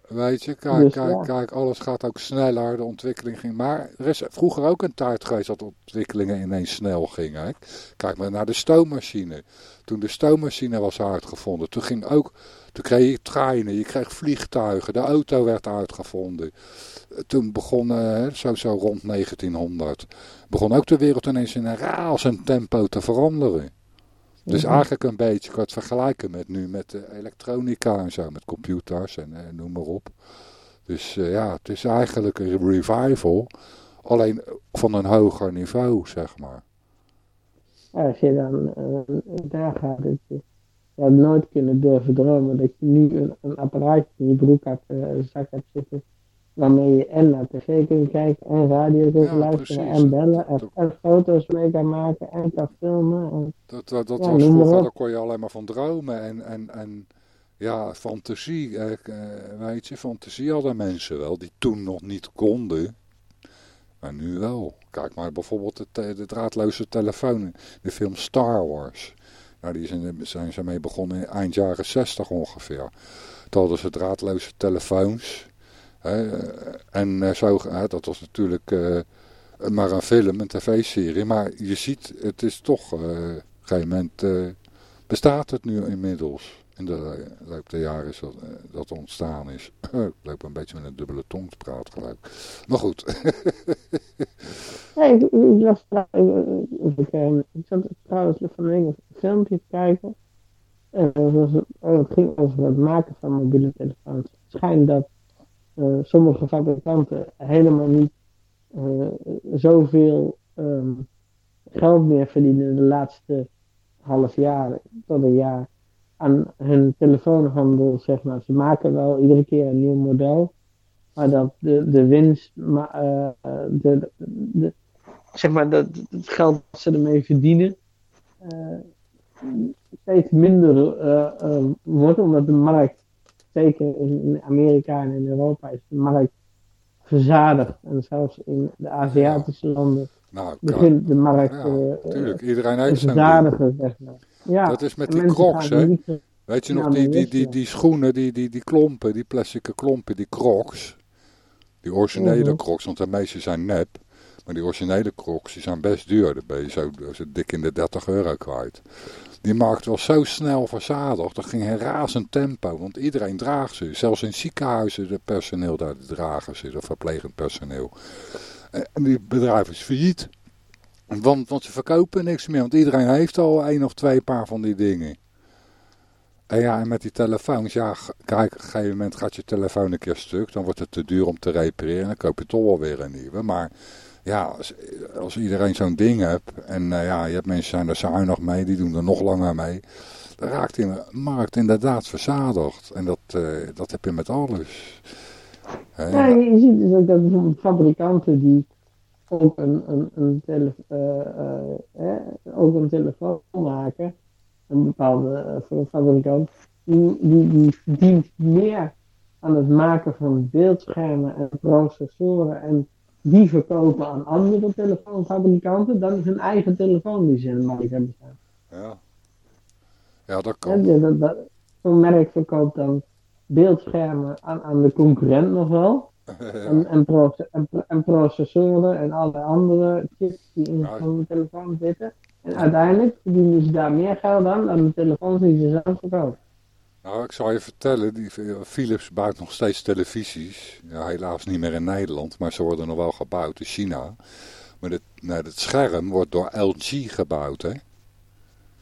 Weet je, kijk, dus, kijk, kijk, alles gaat ook sneller, de ontwikkeling ging. Maar er is vroeger ook een tijd geweest dat ontwikkelingen ineens snel gingen. Kijk maar naar de stoommachine. Toen de stoommachine was uitgevonden, toen ging ook, toen kreeg je treinen, je kreeg vliegtuigen, de auto werd uitgevonden. Toen begon, uh, zo, zo rond 1900, begon ook de wereld ineens in een razend tempo te veranderen. Dus mhm. eigenlijk een beetje, ik het vergelijken met nu met de elektronica en zo, met computers en, en noem maar op. Dus uh, ja, het is eigenlijk een revival, alleen van een hoger niveau, zeg maar. als je dan daar gaat, dat je, je had nooit kunnen durven dromen dat je nu een, een apparaatje in je broek hebt, zak hebt zitten waarmee je en naar tv kunt kijken en radio kunt luisteren en bellen en, foto's mee kan maken en kan filmen. En, dat dat, dat was vroeger, daar kon je alleen maar van dromen en, en, en ja, fantasie, eh, weet je, fantasie hadden mensen wel, die toen nog niet konden, maar nu wel. Kijk maar bijvoorbeeld de, de draadloze telefoon, de film Star Wars. Nou, die zijn, zijn ze mee begonnen eind jaren 60 ongeveer. Toen hadden ze draadloze telefoons en eh, zo, dat was natuurlijk eh, maar een film, een tv-serie. Maar je ziet, het is toch, op een gegeven moment bestaat het nu inmiddels. In de loop der jaren is dat, dat ontstaan is. ik loop een beetje met een dubbele tong te praten gelijk. Maar goed. nee, ik, was, ik, zat trouwens van een filmpje te kijken. En het ging over het maken van mobiele telefoons. Het schijnt dat sommige fabrikanten helemaal niet uh, zoveel um, geld meer verdienen de laatste half jaar tot een jaar aan hun telefoonhandel, zeg maar. Ze maken wel iedere keer een nieuw model, maar dat de, de winst, maar, uh, de, de, zeg maar, dat het geld dat ze ermee verdienen, steeds minder wordt, omdat de markt zeker in Amerika en in Europa is de markt verzadigd. En zelfs in de Aziatische landen nou, begint de markt ja, uh, tuurlijk. Iedereen heeft verzadigen. Zeg maar. ja, dat is met die crocs, hè? Weet je nog, die, die, die, die schoenen, die, die, die klompen, die plastic klompen, die crocs. Die originele uh crocs, want de meeste zijn nep. Maar die originele crocs, die zijn best duur. Dan ben je zo, zo dik in de 30 euro kwijt. Die markt was zo snel verzadigd. Dat ging in razend tempo. Want iedereen draagt ze. Zelfs in ziekenhuizen, de personeel daar dragen ze. Dat verplegend personeel. En die bedrijf is failliet. Want, want ze verkopen niks meer. Want iedereen heeft al één of twee paar van die dingen. En ja, en met die telefoons, ja, kijk, op een gegeven moment gaat je telefoon een keer stuk. Dan wordt het te duur om te repareren. Dan koop je toch wel weer een nieuwe. Maar ja, als, iedereen zo'n ding hebt en uh, ja, je hebt mensen zijn er zuinig mee, die doen er nog langer mee. Dan raakt de markt inderdaad verzadigd. En dat, uh, dat heb je met alles. ja, je ziet dus ook dat fabrikanten die ook een, een, een, tele, uh, ook een telefoon maken, een bepaalde voor een fabrikant, die, die, die verdient meer aan het maken van beeldschermen en processoren en die verkopen aan andere telefoonfabrikanten dan hun eigen telefoon die ze in de markt hebben staan. Ja, ja dat kan. Zo'n merk verkoopt dan beeldschermen aan, aan de concurrent nog wel. En, en, en, processoren en alle andere chips die in zo'n telefoon zitten. En uiteindelijk verdienen ze daar meer geld aan dan de telefoons die ze zelf verkopen. Nou, ik zal je vertellen, die Philips bouwt nog steeds televisies. Ja, helaas niet meer in Nederland, maar ze worden nog wel gebouwd in China. Maar het, nou, het scherm wordt door LG gebouwd, hè.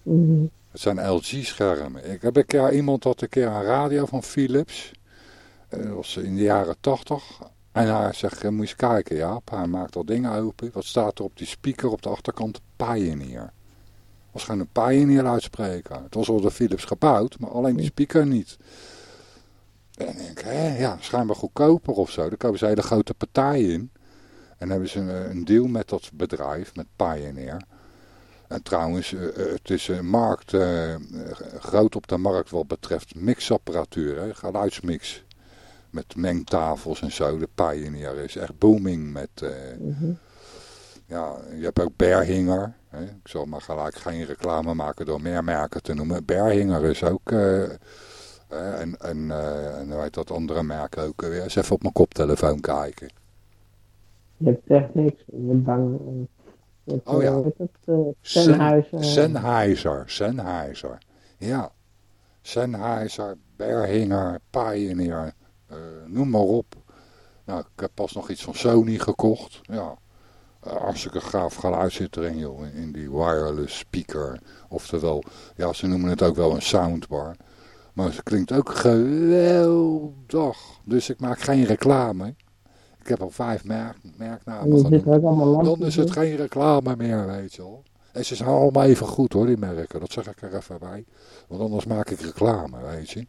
Mhm. Het zijn LG-schermen. Ik heb een keer, iemand had een keer een radio van Philips. Dat was in de jaren tachtig. En hij zegt, moet je eens kijken, Jaap. Hij maakt al dingen open. Wat staat er op die speaker op de achterkant? Pioneer was gewoon een Pioneer uitspreken. Het was al door Philips gebouwd, maar alleen die speaker niet. En ik denk, hè, ja, schijnbaar goedkoper of zo. Daar komen ze hele grote partijen in. En hebben ze een, deal met dat bedrijf, met Pioneer. En trouwens, eh, eh, het is een markt, uh, groot op de markt wat betreft mixapparatuur, hè, geluidsmix. Met mengtafels en zo. De Pioneer is echt booming met... Mhm. Ja, je hebt ook Berhinger. Ik zal maar gelijk geen reclame maken door meer merken te noemen. Berhinger is ook, uh, en, en, uh, en weet dat andere merk ook weer. Eens even op mijn koptelefoon kijken. Je hebt echt niks. Je bent bang. Je hebt, oh ja. Het, uh, Sennheiser. Sennheiser. Sennheiser. Ja. Sennheiser, Berhinger, Pioneer. Noem maar op. Nou, ik heb pas nog iets van Sony gekocht. Ja. Uh, hartstikke gaaf zit erin, joh. In die wireless speaker. Oftewel, ja, ze noemen het ook wel een soundbar. Maar het klinkt ook geweldig. Dus ik maak geen reclame. Ik heb al vijf merk, merknamen genoemd. Dan is het geen reclame meer, weet je wel. En ze zijn allemaal even goed hoor, die merken. Dat zeg ik er even bij. Want anders maak ik reclame, weet je.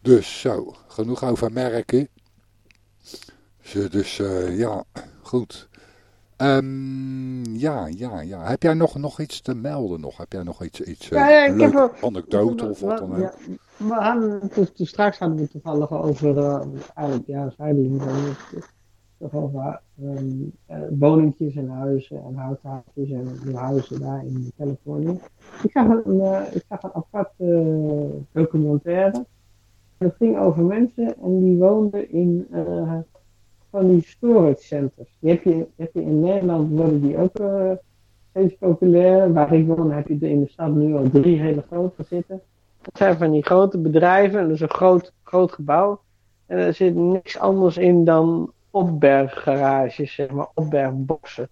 Dus zo, genoeg over merken. Dus uh, ja, goed. Um, ja, ja, ja. Heb jij nog, nog iets te melden nog? Heb jij nog iets, iets ja, ja, ik heb wel, anekdote of wat dan ook? Ja, we hadden, dus, straks hadden we toevallig over, uh, eigenlijk, ja, we toch over um, uh, woningjes en huizen en houthuisjes en huizen daar in Californië. Ik zag een, uh, ik zag een aparte documentaire. Het ging over mensen en die woonden in van die storage centers. Die heb je, heb je in Nederland worden die ook uh, steeds populair. Waar ik woon heb je in de stad nu al drie hele grote zitten. Dat zijn van die grote bedrijven en dat is een groot, groot gebouw. En er zit niks anders in dan opberggarages, zeg maar, opbergboxen.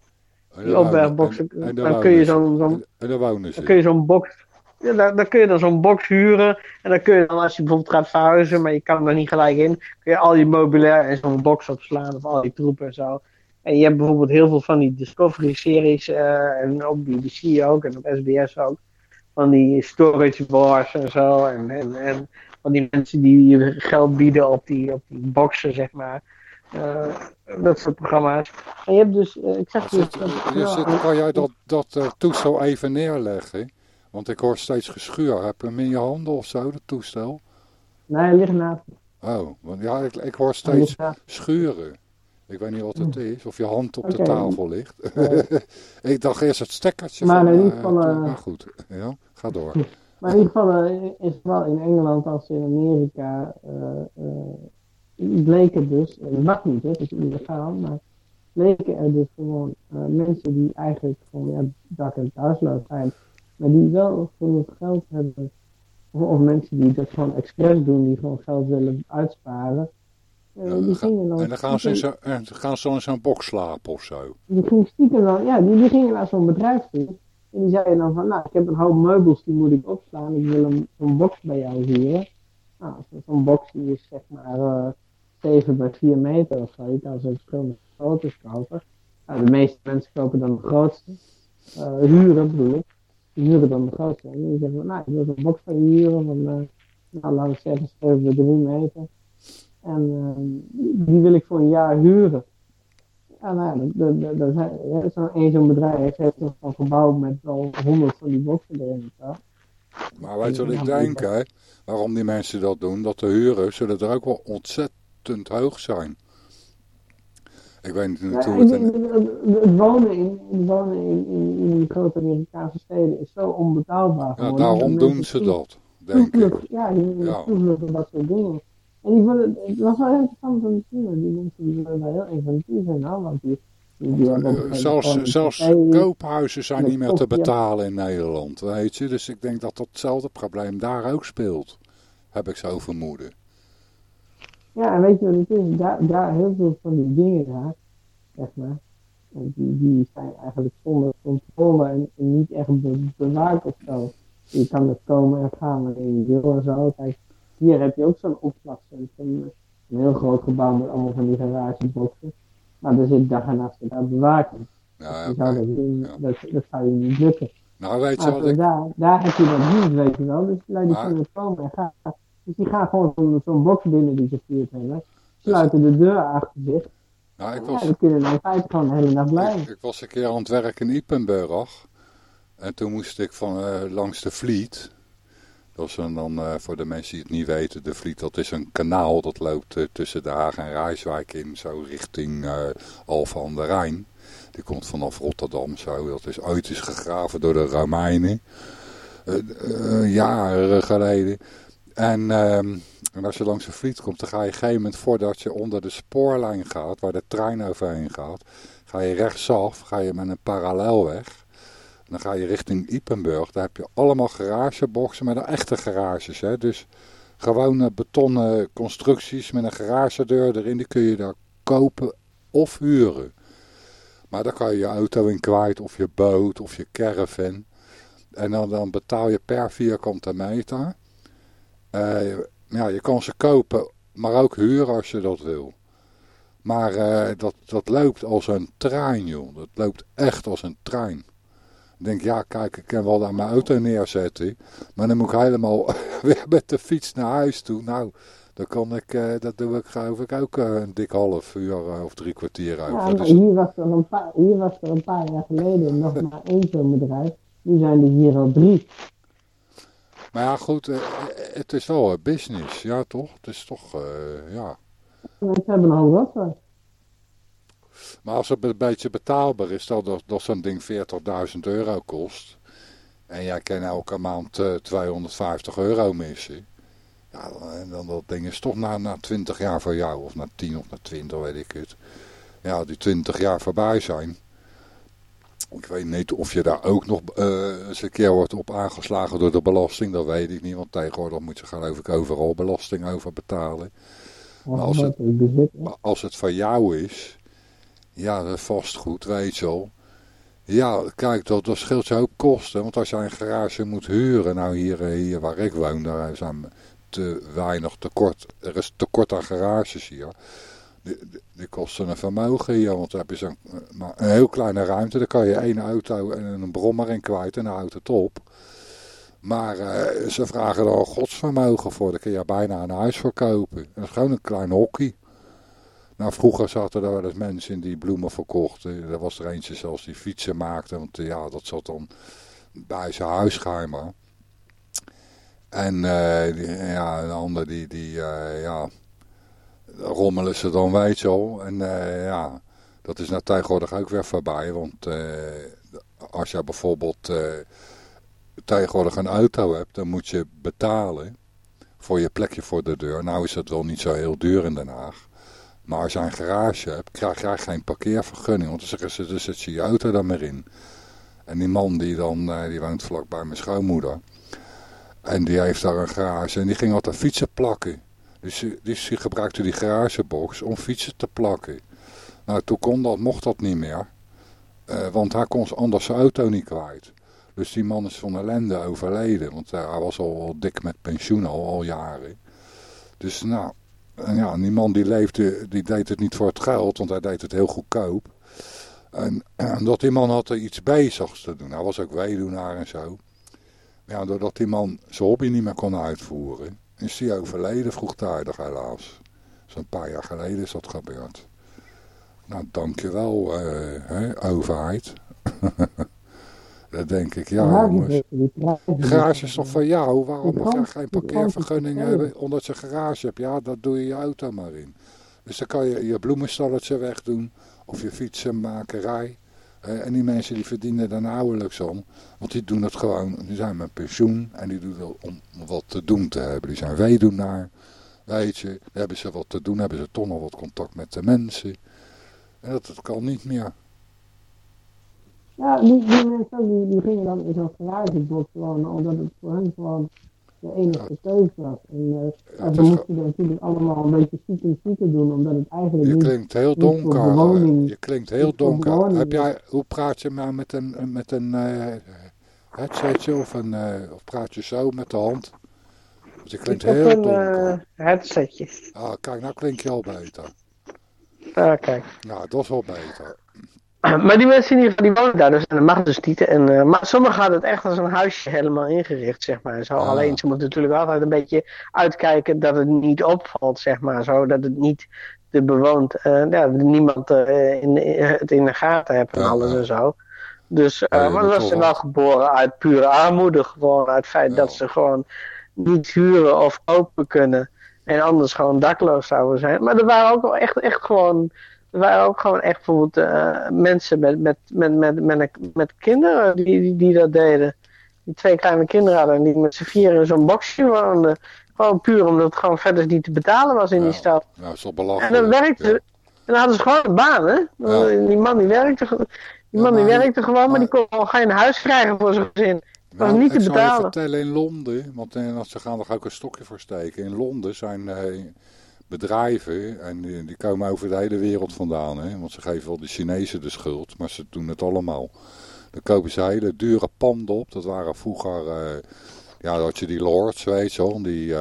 Die opbergboxen, dan kun je zo'n zo dan kun je zo'n box ja, dan, dan, kun je dan zo'n box huren. En dan kun je dan, als je bijvoorbeeld gaat verhuizen, maar je kan er niet gelijk in, kun je al je meubilair in zo'n box opslaan of al die troepen en zo. En je hebt bijvoorbeeld heel veel van die Discovery-series, uh, en op BBC ook, en op SBS ook, van die storage wars en zo. En, en, en van die mensen die geld bieden op die, op die boxen, zeg maar. Uh, dat soort programma's. En je hebt dus, uh, ik zeg dus... Je zit, kan jij dat, dat toestel even neerleggen? Want ik hoor steeds geschuur. Heb je hem in je handen of zo, dat toestel? Nee, hij ligt naast Oh, want ja, ik, ik hoor steeds schuren. Ik weet niet wat het is, of je hand op de tafel ligt. ik dacht eerst het stekkertje maar van, in ieder geval, uh, maar goed, ja, ga door. Maar in ieder geval uh, is het wel in Engeland als in Amerika uh, bleken dus, het mag niet, hè, het is illegaal, maar bleken er dus gewoon mensen die eigenlijk gewoon ja, dak- en thuisloos zijn, maar die wel genoeg geld hebben. Of, mensen die dat gewoon expres doen, die gewoon geld willen uitsparen. Uh, die gingen dan en dan gaan ze, zo, gaan ze in zo'n box slapen of zo. Die gingen stiekem dan, ja, die, die gingen naar zo'n bedrijf toe. En die zeiden dan van, nou, ik heb een hoop meubels, die moet ik opslaan. Ik wil een, een box bij jou huren. Nou, zo'n box die is zeg maar uh, eh, 7 bij 4 meter of zo. Je kan zo verschillende groottes kopen. Nou, de meeste mensen kopen dan de grootste. Uh, huren bedoel ik die huren dan de grootste. En die zeggen van, nou, ik wil een box van je huren van, nou, laten we zeggen, 7 bij 3 meter. En uh, die wil ik voor een jaar huren. Ja, nou ja, dat is zo'n zo'n bedrijf heeft een gebouw met al honderd van die boxen erin. Maar weet je wat ik denk, hè? Waarom die mensen dat doen? Dat de huren zullen er ook wel ontzettend hoog zijn. Ik weet niet natuurlijk... het, het, wonen, in, het wonen in, in, in die grote Amerikaanse steden is zo onbetaalbaar geworden. Ja, daarom doen ze dat, denk ik. Ja, die ja. en dat soort dingen. En die willen, het was wel heel interessant om te zien. Die mensen die willen daar heel inventief in, nou, want die... die want, uh, zelfs zelfs koophuizen zijn niet meer te betalen in Nederland, weet je. Dus ik denk dat datzelfde probleem daar ook speelt. Heb ik zo vermoeden. Ja, en weet je wat het is? Daar, daar heel veel van die dingen daar, zeg maar, die, die zijn eigenlijk zonder controle en, niet echt bewaakt of zo. Je kan er komen en gaan wanneer je wil en zo. Kijk, hier heb je ook zo'n opslagcentrum. Een heel groot gebouw met allemaal van die garageboxen. Maar er zit dag en nacht daar bewaking. Ja, ja, zou dat, doen, dat, dat, zou je niet lukken. Nou, weet je wat ik... daar, daar heb je dat niet, weet je wel. Dus die kunnen komen en gaan. Dus die gaan gewoon zo'n box binnen die ze vuurt hebben. Sluiten de deur achter zich. Nou, ik was, ja, kunnen dan in feite gewoon de hele blijven. Ik, ik, was een keer aan het werk in Ipenburg. En toen moest ik van uh, langs de Vliet. Dat is een, dan, uh, voor de mensen die het niet weten, de Vliet dat is een kanaal dat loopt uh, tussen Den Haag en Rijswijk in, zo richting Alphen aan de Rijn. Die komt vanaf Rotterdam zo, dat is ooit is gegraven door de Romeinen. jaren geleden. En, ehm, en als je langs de vliet komt, dan ga je een gegeven moment voordat je onder de spoorlijn gaat, waar de trein overheen gaat, ga je rechtsaf, ga je met een parallelweg. Dan ga je richting Ipenburg. Daar heb je allemaal garageboxen, maar de echte garages. Hè? Dus gewone betonnen constructies met een garagedeur erin. Die kun je daar kopen of huren. Maar daar kan je je auto in kwijt, of je boot, of je caravan. En dan, dan betaal je per vierkante meter. Uh, ja, je kan ze kopen, maar ook huren als je dat wil. Maar uh, dat, dat loopt als een trein, joh. Dat loopt echt als een trein. Ik denk, ja, kijk, ik kan wel daar mijn auto neerzetten. Maar dan moet ik helemaal weer met de fiets naar huis toe. Nou, dan kan ik, uh, dat doe ik geloof ik ook een dik half uur of drie kwartier over. Ja, dus... hier, was er een paar, hier was er een paar jaar geleden nog maar één zo'n bedrijf. Nu zijn er hier al drie. Maar ja, goed, het is wel een business, ja toch? Het is toch, ja... Ze hebben al wat voor. Maar als het een beetje betaalbaar is, stel dat, dat zo'n ding 40.000 euro kost. En jij kan elke maand uh, 250 euro missen. Ja, dan, dan dat ding is toch na, na 20 jaar voor jou. Of na 10 of na 20, weet ik het. Ja, die 20 jaar voorbij zijn. Ik weet niet of je daar ook nog uh, eens een keer wordt op aangeslagen door de belasting. Dat weet ik niet, want tegenwoordig moet je geloof ik overal belasting over betalen. Maar als het, maar als het van jou is, ja, vastgoed, weet je wel. Ja, kijk, dat, dat scheelt je ook kosten. Want als je een garage moet huren, nou hier, eh, hier waar ik woon, daar zijn te weinig tekort. Er is tekort aan garages hier. Die, kosten een vermogen hier, want dan heb je zo'n eh, een heel kleine ruimte. Daar kan je één auto en een brommer in kwijt en dan houdt het op. Maar uh, ze vragen er al godsvermogen voor. Daar kun je bijna een huis verkopen. En dat is gewoon een klein hockey. Nou, vroeger zaten er wel eens mensen in die bloemen verkochten. Er was er eentje zelfs die fietsen maakte. Want eh, ja, dat zat dan bij zijn huisgeheimer. En uh, ja, een ander die, die ja, rommelen ze dan, weet wel. En uh, ja, dat is nou tegenwoordig ook weer voorbij. Want als je bijvoorbeeld tegenwoordig een auto hebt, dan moet je betalen voor je plekje voor de deur. Nou is dat wel niet zo heel duur in Den Haag. Maar als je een garage hebt, krijg je geen parkeervergunning. Want dan zeggen ze, dus zet je je auto dan maar in. En die man die dan, eh, die woont vlakbij mijn schoonmoeder. En die heeft daar een garage en die ging altijd fietsen plakken. Dus, dus die gebruikte die garagebox om fietsen te plakken. Nou, toen kon dat, mocht dat niet meer. Uh, want hij kon anders zijn auto niet kwijt. Dus die man is van ellende overleden. Want uh, hij was al, dik met pensioen al, al jaren. Dus nou, ja, die man die leefde, die deed het niet voor het geld, want hij deed het heel goedkoop. En, en dat die man had er iets bezigs te doen. Hij was ook weduwnaar en zo. Ja, doordat die man zijn hobby niet meer kon uitvoeren, is hij overleden vroegtijdig helaas. Zo'n paar jaar geleden is dat gebeurd. Nou, dankjewel, uh, hè, overheid. Dan denk ik, ja jongens, garage is toch van jou? Waarom mag je geen parkeervergunning hebben omdat je garage hebt? Ja, dat doe je je auto maar in. Dus dan kan je je bloemenstalletje wegdoen of je fietsenmakerij. En die mensen die verdienen daar nauwelijks om. Want die doen het gewoon, die zijn met pensioen en die doen het om wat te doen te hebben. Die zijn weduwnaar, weet je. Hebben ze wat te doen, hebben ze toch nog wat contact met de mensen. En dat, kan niet meer. Ja, die, die mensen die, die gingen dan in zo'n garagebox wonen, omdat het voor hen gewoon de enige keuze was. En uh, ja, dan moesten ze natuurlijk allemaal een beetje stiekem stiekem doen, omdat het eigenlijk Je klinkt heel donker. je klinkt heel donker. Heb jij, hoe praat je maar met een, met een headsetje of, een, of praat je zo met de hand? Want je klinkt heel een, donker. headsetje. Ah, kijk, nou klink je al beter. Ah, kijk. Nou, dat is wel beter. Maar die mensen die, die wonen daar dus en dat mag dus niet. En, uh, maar sommigen hadden het echt als een huisje helemaal ingericht, zeg maar. Zo. Ah. Alleen ze moeten natuurlijk altijd een beetje uitkijken dat het niet opvalt, zeg maar. Zo, dat het niet de bewoond, uh, ja, niemand uh, in, het in de gaten heeft en alles en zo. Dus, maar dat was wel geboren uit pure armoede, gewoon uit het feit dat ze gewoon niet huren of kopen kunnen. En anders gewoon dakloos zouden zijn. Maar er waren ook wel echt, echt gewoon er waren ook gewoon echt bijvoorbeeld uh, mensen met, met, met, met, met, met kinderen die, die, die, dat deden. Die twee kleine kinderen hadden die met z'n vier in zo'n boxje woonden. Gewoon puur omdat het gewoon verder niet te betalen was in die stad. Nou, dat is wel belachelijk. En dan werkte En dan hadden ze gewoon een baan, hè? Die man die werkte, die man die werkte gewoon, maar, die kon gewoon geen huis krijgen voor zijn gezin. Het was niet te betalen. Ik zal je vertellen, in Londen, want ze gaan er ook een stokje voor steken. In Londen zijn eh, bedrijven, en die, die, komen over de hele wereld vandaan, hè? want ze geven wel de Chinezen de schuld, maar ze doen het allemaal. Dan kopen ze hele dure panden op, dat waren vroeger... Uh, ja, dat je die lords, weet je wel, die, uh,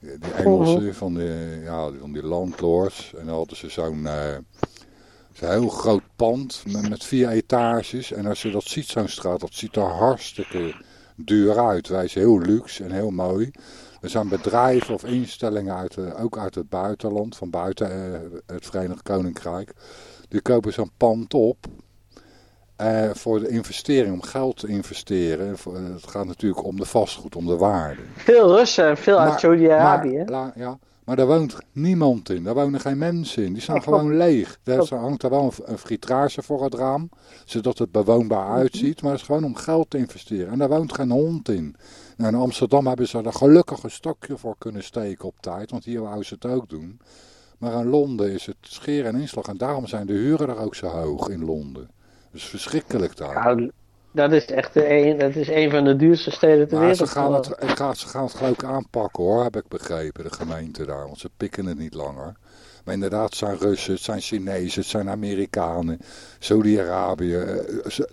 die Engelsen mhm. van, de, ja, van die landlords. En dan hadden ze zo'n uh, heel groot pand met, met, vier etages. En als je dat ziet, zo'n straat, dat ziet er hartstikke duur uit. Wij zijn heel luxe en heel mooi. Er zijn bedrijven of instellingen, uit, ook uit het buitenland, van buiten het Verenigd Koninkrijk. Die kopen zo'n pand op uh, voor de investering, om geld te investeren. het gaat natuurlijk om de vastgoed, om de waarde. Veel Russen, veel uit Saudi-Arabië. Ja, maar daar woont niemand in. Daar wonen geen mensen in. Die staan gewoon leeg. Er hangt er wel een, fritrage voor het raam. Zodat het bewoonbaar mhm. uitziet. Maar het is gewoon om geld te investeren. En daar woont geen hond in. Nou, in Amsterdam hebben ze er gelukkig een stokje voor kunnen steken op tijd. Want hier wou ze het ook doen. Maar in Londen is het scheer en inslag. En daarom zijn de huren er ook zo hoog in Londen. Dat is verschrikkelijk daar. Ja, dat is echt een, dat is een van de duurste steden ter wereld. Ze gaan, het, ze gaan het geloof aanpakken hoor, heb ik begrepen, de gemeente daar. Want ze pikken het niet langer. Maar inderdaad, het zijn Russen, het zijn Chinezen, het zijn Amerikanen, Saudi-Arabië. Eh,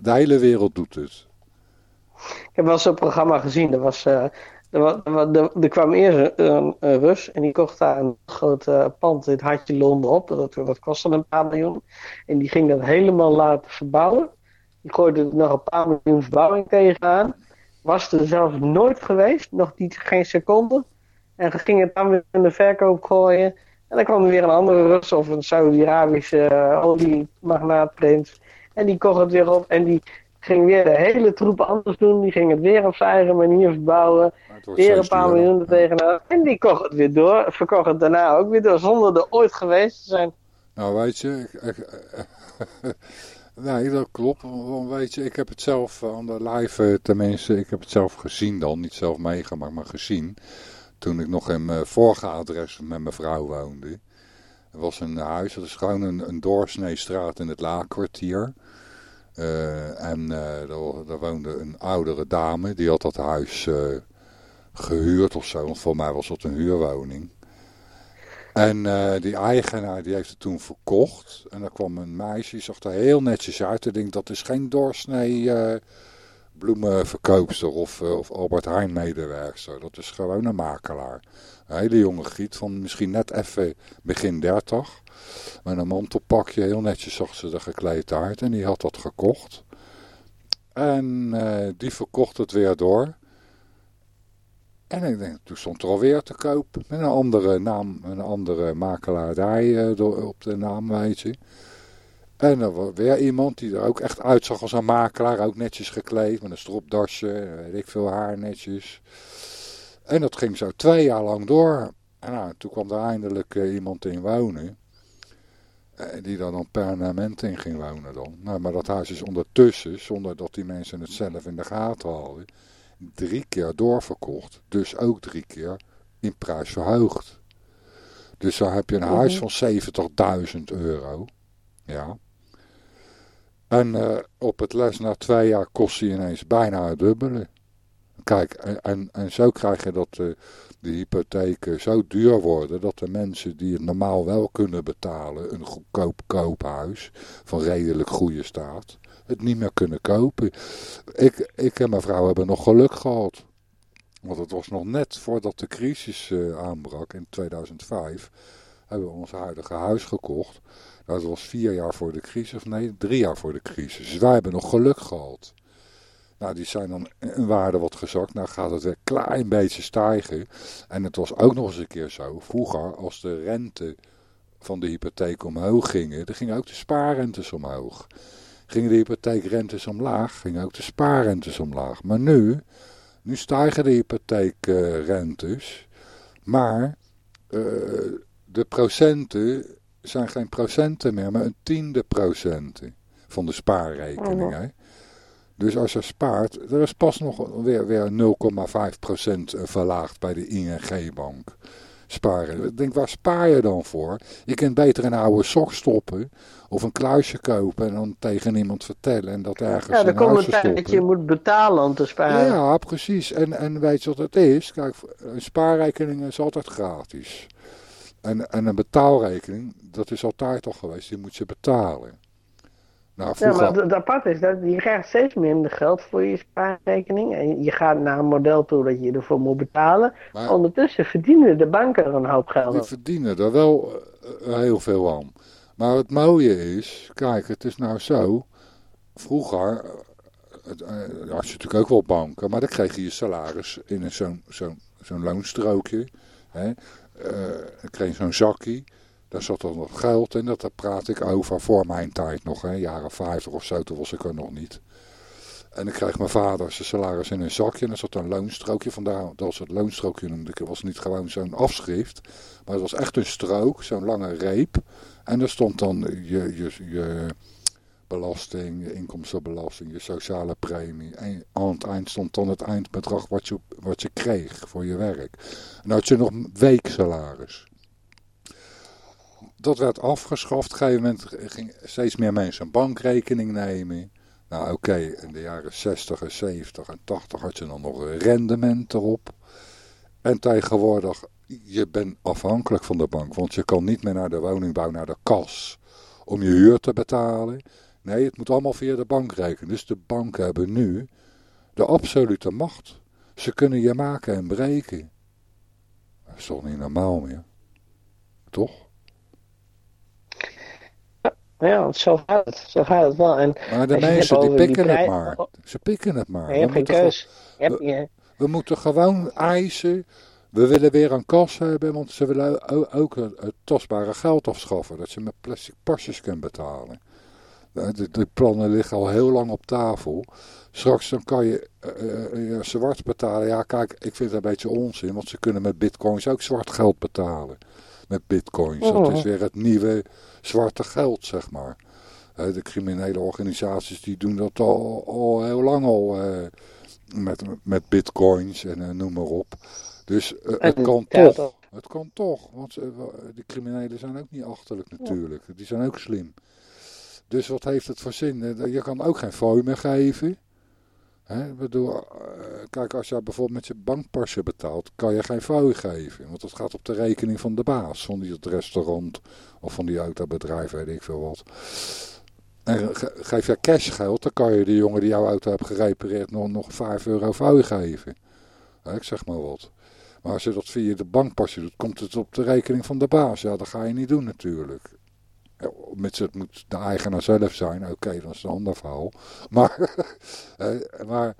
de hele wereld doet het. Ik heb wel zo'n programma gezien. Er, was, uh, er, er, er, kwam eerst een, een, Rus en die kocht daar een groot uh, pand in het hartje Londen op. Dat, dat kostte een paar miljoen. En die ging dat helemaal laten verbouwen. Die gooide er nog een paar miljoen verbouwing tegenaan. Was er zelfs nooit geweest, nog niet, geen seconde. En ging het dan weer in de verkoop gooien. En dan kwam er weer een andere Rus of een Saudi-Arabische uh, oliemagnaatprins. En die kocht het weer op en die ging weer de hele troep anders doen. Die ging het weer op zijn eigen manier verbouwen. Weer een paar miljoen er tegenaan. En die kocht het weer door. Verkocht het daarna ook weer door, zonder er ooit geweest te zijn. Nou, weet je... Nee, dat klopt. Want weet je, ik heb het zelf eh, aan de live, eh, tenminste, ik heb het zelf gezien dan. Niet zelf meegemaakt, maar gezien. Toen ik nog in mijn vorige adres met mijn vrouw woonde. Er was een huis, dat is gewoon een, een doorsneestraat in het Laakkwartier. Uh, en uh, daar, daar, woonde een oudere dame, die had dat huis gehuurd of zo. Want voor mij was dat een huurwoning. En uh, die eigenaar die heeft het toen verkocht. En daar kwam een meisje, zag er heel netjes uit. Ik denk dat is geen doorsnee uh, bloemenverkoopster of, uh, of Albert Heijn medewerkster. Dat is gewoon een makelaar. Een hele jonge giet van misschien net even begin dertig. Met een mantelpakje, heel netjes zag ze er gekleed uit. En die had dat gekocht. En die verkocht het weer door. En ik denk, toen stond er alweer te koop. Met een andere naam, een andere makelaardij uh, op de naam, weet je. En er was weer iemand die er ook echt uitzag als een makelaar. Ook netjes gekleed, met een stropdasje, weet ik veel haar netjes. En dat ging zo twee jaar lang door. En nou, toen kwam er eindelijk uh, iemand in wonen. Uh, die dan dan permanent in ging wonen dan. Nou, maar dat huis is ondertussen, zonder dat die mensen het zelf in de gaten hadden drie keer doorverkocht. Dus ook drie keer in prijs verhoogd. Dus dan heb je een huis mhm. van 70.000 euro. Ja. En uh, op het les na twee jaar kost hij ineens bijna het dubbele. Kijk, en, en, en zo krijg je dat uh, de hypotheken zo duur worden... dat de mensen die het normaal wel kunnen betalen... een goedkoop koophuis van redelijk goede staat het niet meer kunnen kopen. Ik, ik en mijn vrouw hebben nog geluk gehad. Want het was nog net voordat de crisis uh, aanbrak in 2005. Hebben we ons huidige huis gekocht. Dat was vier jaar voor de crisis, nee, drie jaar voor de crisis. Dus wij hebben nog geluk gehad. Nou, die zijn dan in waarde wat gezakt. Nou gaat het weer een klein beetje stijgen. En het was ook nog eens een keer zo. Vroeger, als de rente van de hypotheek omhoog gingen, dan gingen ook de spaarrentes omhoog gingen de hypotheekrentes omlaag, gingen ook de spaarrentes omlaag. Maar nu, nu stijgen de hypotheekrentes, maar uh, de procenten zijn geen procenten meer, maar een tiende procenten van de spaarrekening. Oh. Dus als je spaart, er is pas nog weer, weer 0,5% verlaagd bij de ING-bank. Sparen. Ik denk, waar spaar je dan voor? Je kunt beter een oude sok stoppen of een kluisje kopen en dan tegen iemand vertellen en dat ergens Ja, er komt een tijd dat je moet betalen om te sparen. Ja, precies. En, en weet je wat het is? Kijk, een spaarrekening is altijd gratis. En, en een betaalrekening, dat is altijd al geweest, die moet je betalen. Nou, Ja, maar het apart is dat je krijgt steeds minder geld voor je spaarrekening. En je gaat naar een model toe dat je ervoor moet betalen. Maar, Ondertussen verdienen de banken er een hoop geld Die verdienen er wel uh, heel veel aan. Maar het mooie is, kijk, het is nou zo. Vroeger, uh, had je natuurlijk ook wel banken, maar dan kreeg je je salaris in zo'n zo'n zo'n loonstrookje. Hè. dan kreeg je zo'n zakje. Daar zat dan nog geld in. Dat praat ik over voor mijn tijd nog. Hè, jaren 50 of zo, toen was ik er nog niet. En dan kreeg mijn vader zijn salaris in een zakje. En er zat een loonstrookje. Vandaar dat was het loonstrookje noemde ik. Het was niet gewoon zo'n afschrift. Maar het was echt een strook. Zo'n lange reep. En er stond dan je, je, je belasting, je inkomstenbelasting, je sociale premie. En aan het eind stond dan het eindbedrag wat je, wat je kreeg voor je werk. En dan had je nog weeksalaris dat werd afgeschaft. Op een gegeven moment gingen steeds meer mensen een bankrekening nemen. Nou oké, in de jaren 60 en 70 en 80 had je dan nog rendement erop. En tegenwoordig, je bent afhankelijk van de bank. Want je kan niet meer naar de woningbouw, naar de kas, om je huur te betalen. Nee, het moet allemaal via de bankrekening. Dus de banken hebben nu de absolute macht. Ze kunnen je maken en breken. Dat is toch niet normaal meer? Toch? Ja, zo gaat het. Zo gaat het wel. En maar de mensen die pikken het maar. Ze pikken het maar. je hebt geen keus. We, we, moeten gewoon eisen. We willen weer een kas hebben, want ze willen ook het tastbare geld afschaffen. Dat je met plastic pasjes kunt betalen. De, de, plannen liggen al heel lang op tafel. Straks dan kan je uh, uh, zwart betalen. Ja, kijk, ik vind het een beetje onzin, want ze kunnen met bitcoins ook zwart geld betalen met bitcoins. Dat is oh. weer het nieuwe zwarte geld, zeg maar. de criminele organisaties die doen dat al, al heel lang al uh, met, met bitcoins en uh, noem maar op. Dus uh, het kan toch. Het kan toch, want de criminelen zijn ook niet achterlijk natuurlijk. Die zijn ook slim. Dus wat heeft het voor zin? Je kan ook geen fooi meer geven. Hè, bedoel, uh, kijk, als je bijvoorbeeld met je bankpasje betaalt, kan je geen fooi geven. Want dat gaat op de rekening van de baas, van die het restaurant of van die autobedrijf, weet ik veel wat. En geef je cashgeld, dan kan je de jongen die jouw auto heeft gerepareerd nog, nog 5 euro fooi geven. ik zeg maar wat. Maar als je dat via de bankpasje doet, komt het op de rekening van de baas. Ja, dat ga je niet doen natuurlijk. Mits het moet de eigenaar zelf zijn, oké, okay, dat is een ander verhaal. Maar, maar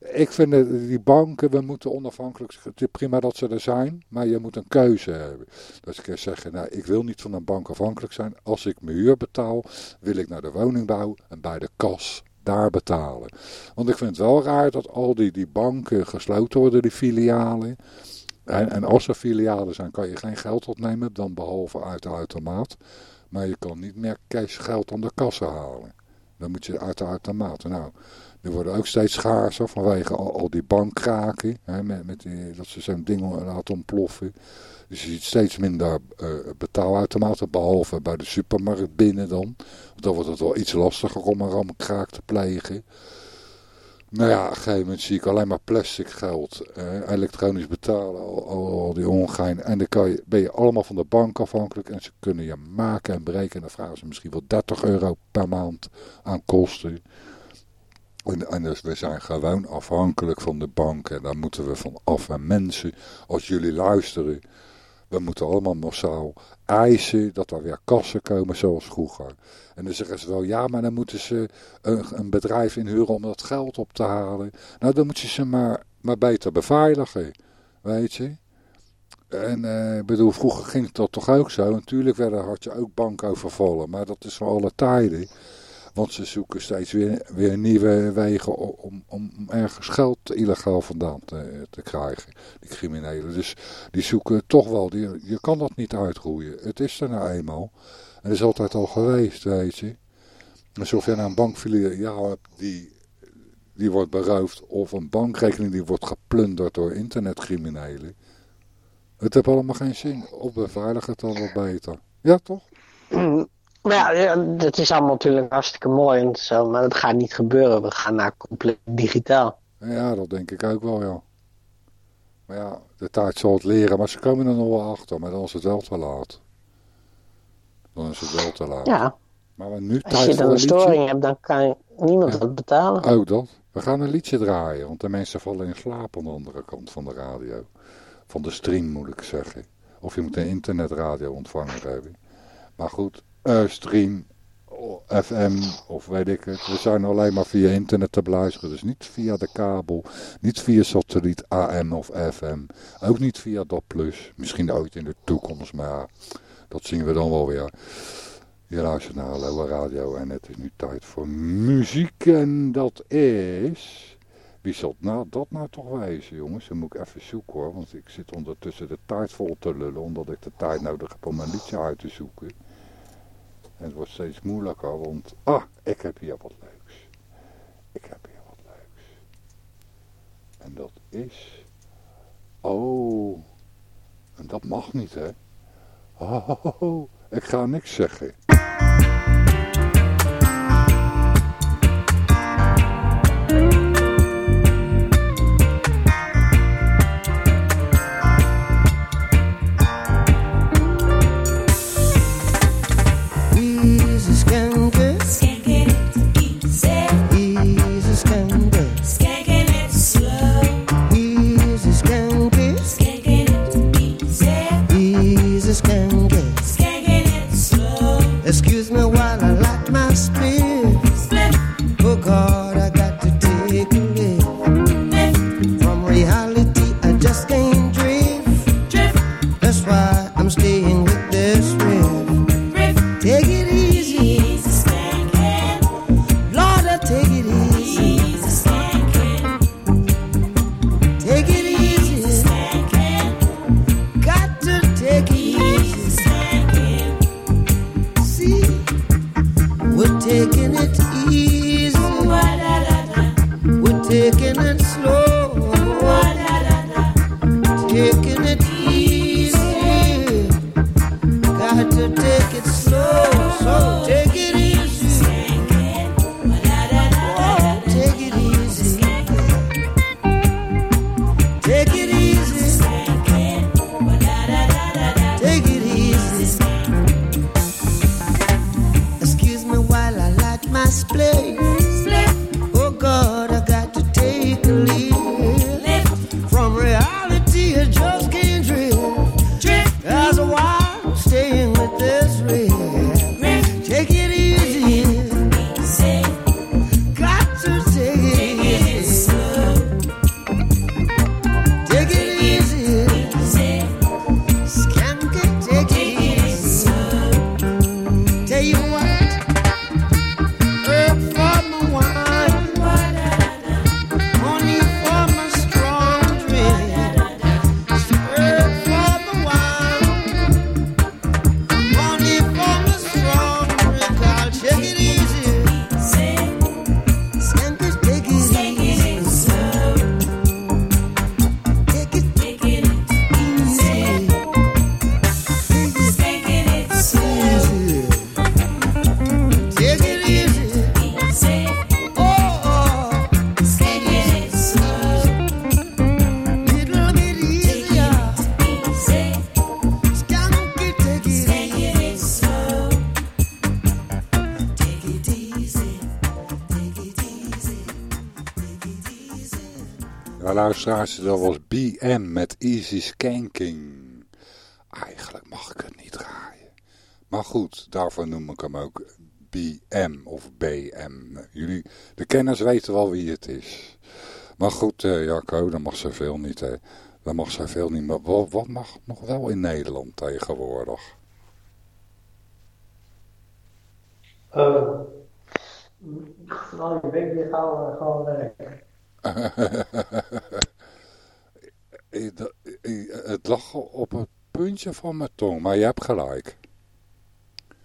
ik vind die banken, we moeten onafhankelijk, is prima dat ze er zijn, maar je moet een keuze hebben. Dus ik kan zeggen, nou, ik wil niet van een bank afhankelijk zijn. Als ik mijn huur betaal, wil ik naar de woningbouw en bij de kas daar betalen. Want ik vind het wel raar dat al die, die banken gesloten worden, die filialen. En, en als er filialen zijn, kan je geen geld opnemen, dan behalve uit de automaat. Maar je kan niet meer cash geld aan de kassa halen. Dan moet je uit de automaat. Nou, die worden ook steeds schaarser vanwege al, die bankkraken. Hè, met, met dat ze zo'n ding laten ontploffen. Dus je ziet steeds minder uh, betaalautomaten, behalve bij de supermarkt binnen dan. Dan wordt het wel iets lastiger om een ramkraak te plegen. Nou ja, op een zie ik alleen maar plastic geld, eh, elektronisch betalen, al, die ongein. En dan kan je, ben je allemaal van de bank afhankelijk en ze kunnen je maken en breken. En dan vragen ze misschien wel 30 euro per maand aan kosten. En, en dus we zijn gewoon afhankelijk van de bank en daar moeten we van af. En mensen, als jullie luisteren, we moeten allemaal massaal eisen dat er weer kassen komen zoals vroeger. En dan zeggen ze wel, ja, maar dan moeten ze een, een bedrijf inhuren om dat geld op te halen. Nou, dan moet je ze maar, maar beter beveiligen, weet je. En uh, bedoel, vroeger ging dat toch ook zo. Natuurlijk werden, had je ook banken overvallen, maar dat is voor alle tijden. Want ze zoeken steeds weer, weer nieuwe wegen om, om ergens geld illegaal vandaan te, te krijgen, die criminelen. Dus die zoeken toch wel, die, je kan dat niet uitroeien. Het is er nou eenmaal. En is altijd al geweest, weet je. Alsof je naar een bankfiliaal hebt die, die wordt beroofd of een bankrekening die wordt geplunderd door internetcriminelen. Het heeft allemaal geen zin. Of beveiligen het dan wat beter. Ja, toch? Maar ja, het is allemaal natuurlijk hartstikke mooi en zo, maar dat gaat niet gebeuren. We gaan naar compleet digitaal. Ja, dat denk ik ook wel, ja. Maar ja, de tijd zal het leren, maar ze komen er nog wel achter, maar dan is het wel te laat. Dan is het wel te laat. Ja. Maar nu Als je dan een, storing hebt, dan kan niemand het betalen. Ook dat. We gaan een liedje draaien, want de mensen vallen in slaap aan de andere kant van de radio. Van de stream moet ik zeggen. Of je moet een internetradio ontvanger hebben. Maar goed, uh, stream, FM of weet ik het. We zijn alleen maar via internet te beluisteren. Dus niet via de kabel, niet via satelliet AM of FM. Ook niet via DOT+. Misschien ooit in de toekomst, maar dat zien we dan wel weer. Je luistert naar Hallo Radio en het is nu tijd voor muziek. En dat is... Wie zal nou, dat nou toch wezen, jongens? Dan moet ik even zoeken hoor, want ik zit ondertussen de tijd vol te lullen, omdat ik de tijd nodig heb om een liedje uit te zoeken. En het wordt steeds moeilijker, want... Ah, ik heb hier wat leuks. Ik heb hier wat leuks. En dat is... Oh... En dat mag niet, hè? Oh, ik ga niks zeggen. Luisteraars, dat was BM met Easy Skanking. Eigenlijk mag ik het niet draaien. Maar goed, daarvoor noem ik hem ook BM of BM. Jullie, de kenners weten wel wie het is. Maar goed, uh, Jacco, dat mag zoveel niet, hè. Dat mag zoveel niet, maar wat, mag nog wel in Nederland tegenwoordig? Uh, nou, je weet, je gaan gewoon werken. het lag op het puntje van mijn tong, maar je hebt gelijk.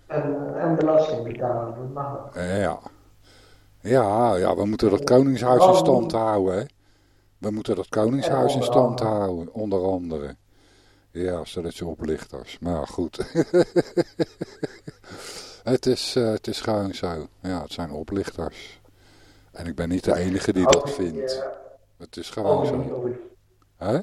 En, en belasting betalen, dat mag Ja. Ja, ja, we moeten dat koningshuis in stand houden, hè. We moeten dat koningshuis in stand houden, onder andere. Ja, stelletje oplichters. Maar goed. het, is, uh, het is gewoon zo. Ja, het zijn oplichters. En ik ben niet de enige die dat vindt. Het is gewoon zo. Hè?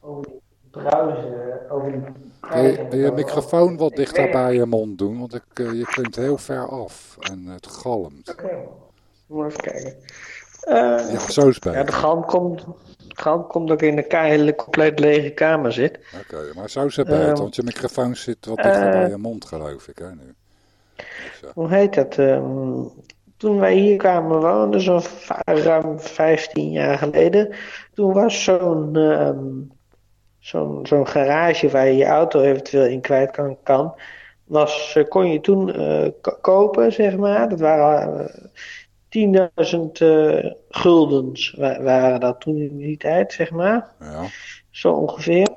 Over bruisen, over die... Kun je, je microfoon wat dichter bij je mond doen, want ik, uh, je kunt heel ver af en het galmt. Oké, okay. moet even kijken. Uh, ja, zo is het Ja, de galm komt, galm komt ook in de hele compleet lege kamer zit. Oké, okay, maar zo is het beter, want je microfoon zit wat dichter bij je mond, geloof ik, hè, nu. Hoe heet dat? Um, toen wij hier kwamen wonen, zo'n ruim 15 jaar geleden, toen was zo'n um, zo'n zo'n garage waar je je auto eventueel in kwijt kan, kan was, kon je toen uh, kopen, zeg maar. Dat waren uh, 10.000 uh, guldens waren dat toen in die tijd, zeg maar. Ja. Zo ongeveer.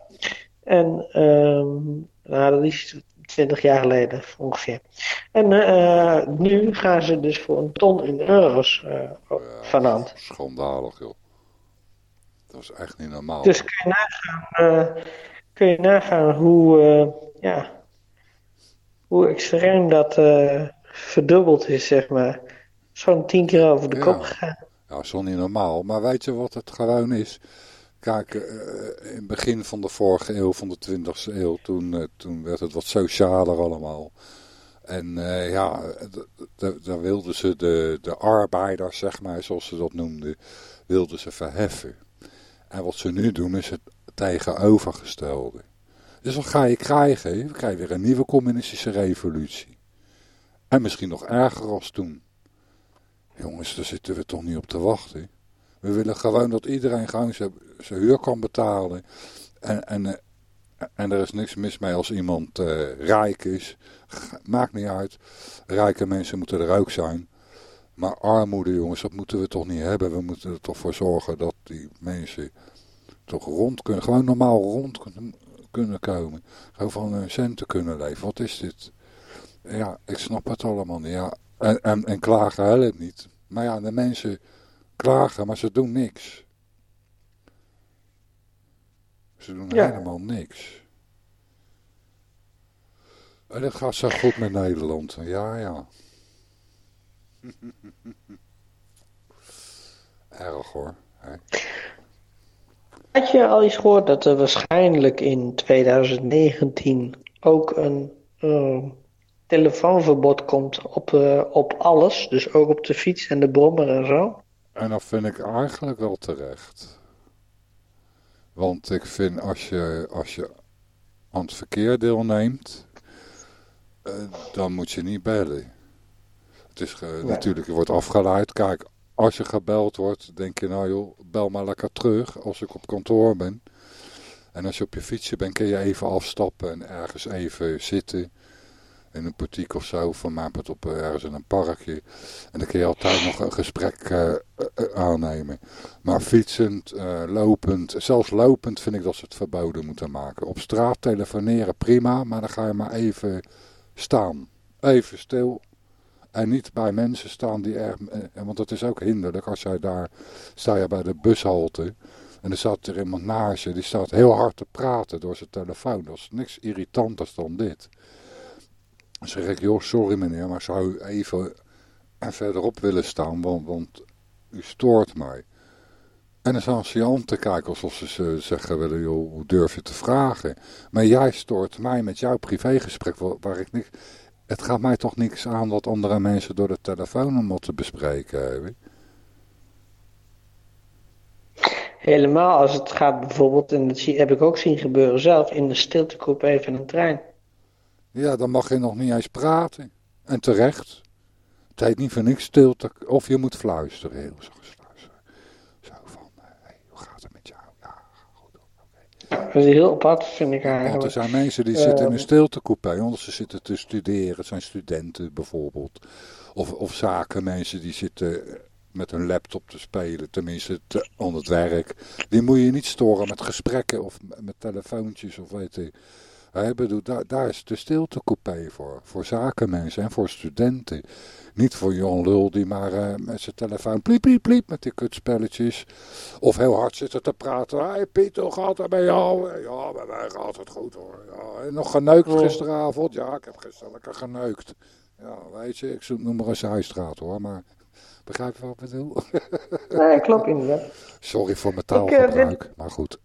En um, nou, dat is 20 jaar geleden ongeveer. En uh, nu gaan ze dus voor een ton in euro's uh, ja, vanand. Schandalig, joh. Dat is echt niet normaal. Dus kun je nagaan, uh, kun je nagaan hoe, ja, hoe extreem dat verdubbeld is, zeg maar. Zo'n tien keer over de ja. kop gegaan. Ja, dat is wel niet normaal. Maar weet je wat het gewoon is? Kijk, uh, in het begin van de vorige eeuw, van de 20e eeuw, toen, uh, toen werd het wat socialer allemaal. En uh, ja, daar wilden ze de, de arbeiders, zeg maar, zoals ze dat noemden, wilden ze verheffen. En wat ze nu doen is het tegenovergestelde. Dus wat ga je krijgen? We krijgen weer een nieuwe communistische revolutie. En misschien nog erger als toen. Jongens, daar zitten we toch niet op te wachten. We willen gewoon dat iedereen gewoon zijn, huur kan betalen. En, en, en er is niks mis mee als iemand uh, rijk is. Maakt niet uit. Rijke mensen moeten er ook zijn. Maar armoede, jongens, dat moeten we toch niet hebben. We moeten er toch voor zorgen dat die mensen toch rond kunnen. Gewoon normaal rond kunnen, komen. Gewoon van hun centen kunnen leven. Wat is dit? Ja, ik snap het allemaal niet. Ja, en, en, en klagen helpt niet. Maar ja, de mensen klagen, maar ze doen niks. Ze doen ja. helemaal niks. En het gaat zo goed met Nederland. Ja, ja. Erg hoor. Hè? Had je al eens gehoord dat er waarschijnlijk in 2019 ook een uh, telefoonverbod komt op, uh, op alles? Dus ook op de fiets en de brommer en zo? En dat vind ik eigenlijk wel terecht. Want ik vind als je, als je aan het verkeer deelneemt, uh, dan moet je niet bellen. Het is nee. natuurlijk, je wordt afgeleid. Kijk, als je gebeld wordt, denk je nou joh, bel maar lekker terug als ik op kantoor ben. En als je op je fietsje bent, kun je even afstappen en ergens even zitten in een boutique of zo, van op ergens in een parkje. En dan kun je altijd nog een gesprek uh, uh, aannemen. Maar fietsend, lopend, zelfs lopend vind ik dat ze het verboden moeten maken. Op straat telefoneren prima, maar dan ga je maar even staan. Even stil. En niet bij mensen staan die er, want dat is ook hinderlijk als jij daar, sta je bij de bushalte... En er staat er iemand naast je, die staat heel hard te praten door zijn telefoon. Dat is niks irritanters dan dit. Zeg ik, joh, sorry meneer, maar zou u even verderop willen staan, want, want u stoort mij. En dan staan ze te kijken alsof ze zeggen willen, joh, hoe durf je te vragen? Maar jij stoort mij met jouw privégesprek, waar ik niet... Het gaat mij toch niks aan dat andere mensen door de telefoon moeten bespreken hebben. Helemaal als het gaat bijvoorbeeld, en dat heb ik ook zien gebeuren zelf, in de stiltegroep even een trein. Ja, dan mag je nog niet eens praten. En terecht. Het heet niet voor niks stilte. Of je moet fluisteren. Heel zo fluisteren. Zo van, hey, hoe gaat het met jou? Ja, goed. Okay. Dat is heel apart, vind ik eigenlijk. Want er zijn mensen die uh, zitten in een stiltecoupé. Omdat ze zitten te studeren. Het zijn studenten bijvoorbeeld. Of, of zakenmensen die zitten met hun laptop te spelen. Tenminste, te, aan het werk. Die moet je niet storen met gesprekken of met telefoontjes of weet ik Hij bedoel, daar, daar is de stiltecoupé voor. Voor zakenmensen en voor studenten. Niet voor Jan Lul die maar uh, met zijn telefoon pliep, pliep, pliep met die kutspelletjes. Of heel hard zitten te praten. Hé hey, Piet, hoe gaat het bij jou? Ja, bij mij gaat het goed hoor. Ja, en nog geneukt gisteravond? Ja, ik heb gisteren lekker geneukt. Ja, weet je, ik zoek noem maar eens Huisstraat hoor, maar begrijp je wat ik bedoel? Nee, klopt inderdaad. Sorry voor mijn taalgebruik, uh, maar goed.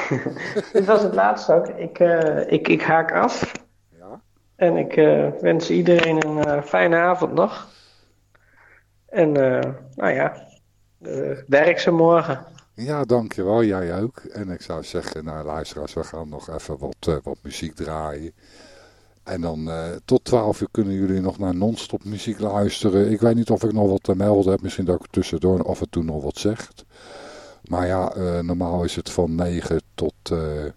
dit was het laatste ook. Ik, uh, ik, ik haak af. Ja? En ik uh, wens iedereen een fijne avond nog. En nou ja, werk ze morgen. Ja, dankjewel. Jij ook. En ik zou zeggen, nou luisteraars, we gaan nog even wat, wat muziek draaien. En dan uh, tot 12 uur kunnen jullie nog naar non-stop muziek luisteren. Ik weet niet of ik nog wat te melden heb. Misschien dat ik tussendoor af en toe nog wat zeg. Maar ja, uh, normaal is het van 9 tot uh, eh,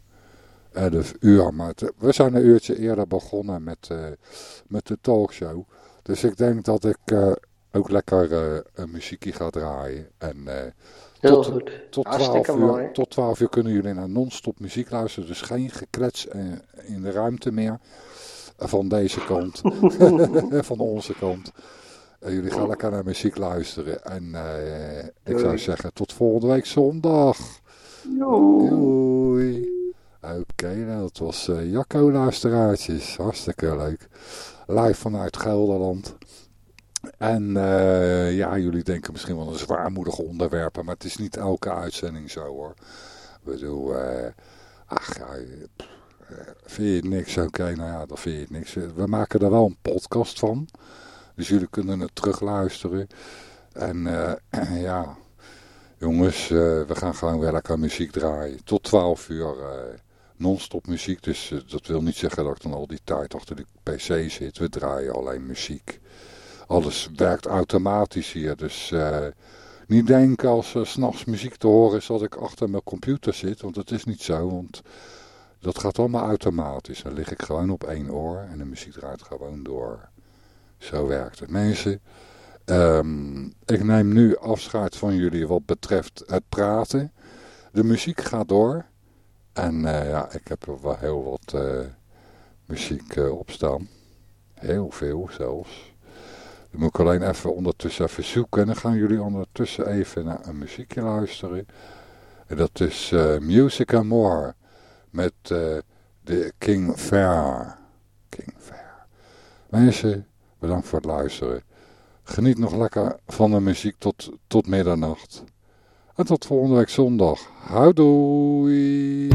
11 uur. Maar het, we zijn een uurtje eerder begonnen met, met de talkshow. Dus ik denk dat ik ook lekker een muziekje ga draaien. En Heel tot, goed. Tot 12, uur, tot 12 uur kunnen jullie naar non-stop muziek luisteren. Dus geen geklets in de ruimte meer van deze kant, van onze kant. Jullie gaan lekker naar muziek luisteren. En uh, ik zou zeggen, tot volgende week zondag. Doei. Oké, okay, nou, dat was uh, Jacco luisteraartjes. Hartstikke leuk. Live vanuit Gelderland. En ja, jullie denken misschien wel een zwaarmoedige onderwerpen, maar het is niet elke uitzending zo hoor. Ik bedoel, ach ja, vind je het niks? Oké, okay, nou ja, dan vind je het niks. We maken er wel een podcast van. Dus jullie kunnen het terugluisteren. En uh, ja, jongens, uh, we gaan gewoon weer lekker muziek draaien. Tot 12 uur non-stop muziek. Dus dat wil niet zeggen dat ik dan al die tijd achter de pc zit. We draaien alleen muziek. Alles werkt automatisch hier. Dus niet denken als uh, s'nachts muziek te horen is dat ik achter mijn computer zit. Want dat is niet zo. Want dat gaat allemaal automatisch. Dan lig ik gewoon op één oor en de muziek draait gewoon door. Zo werkt het. Mensen, um, ik neem nu afscheid van jullie wat betreft het praten. De muziek gaat door. En uh, ja, ik heb er wel heel wat uh, muziek uh, op staan. Heel veel zelfs. Dan moet ik alleen even ondertussen even zoeken. En dan gaan jullie ondertussen even naar een muziekje luisteren. En dat is Music and More met de King Fair. King Fair. Mensen, bedankt voor het luisteren. Geniet nog lekker van de muziek tot, tot middernacht. En tot volgende week zondag. Houdoei!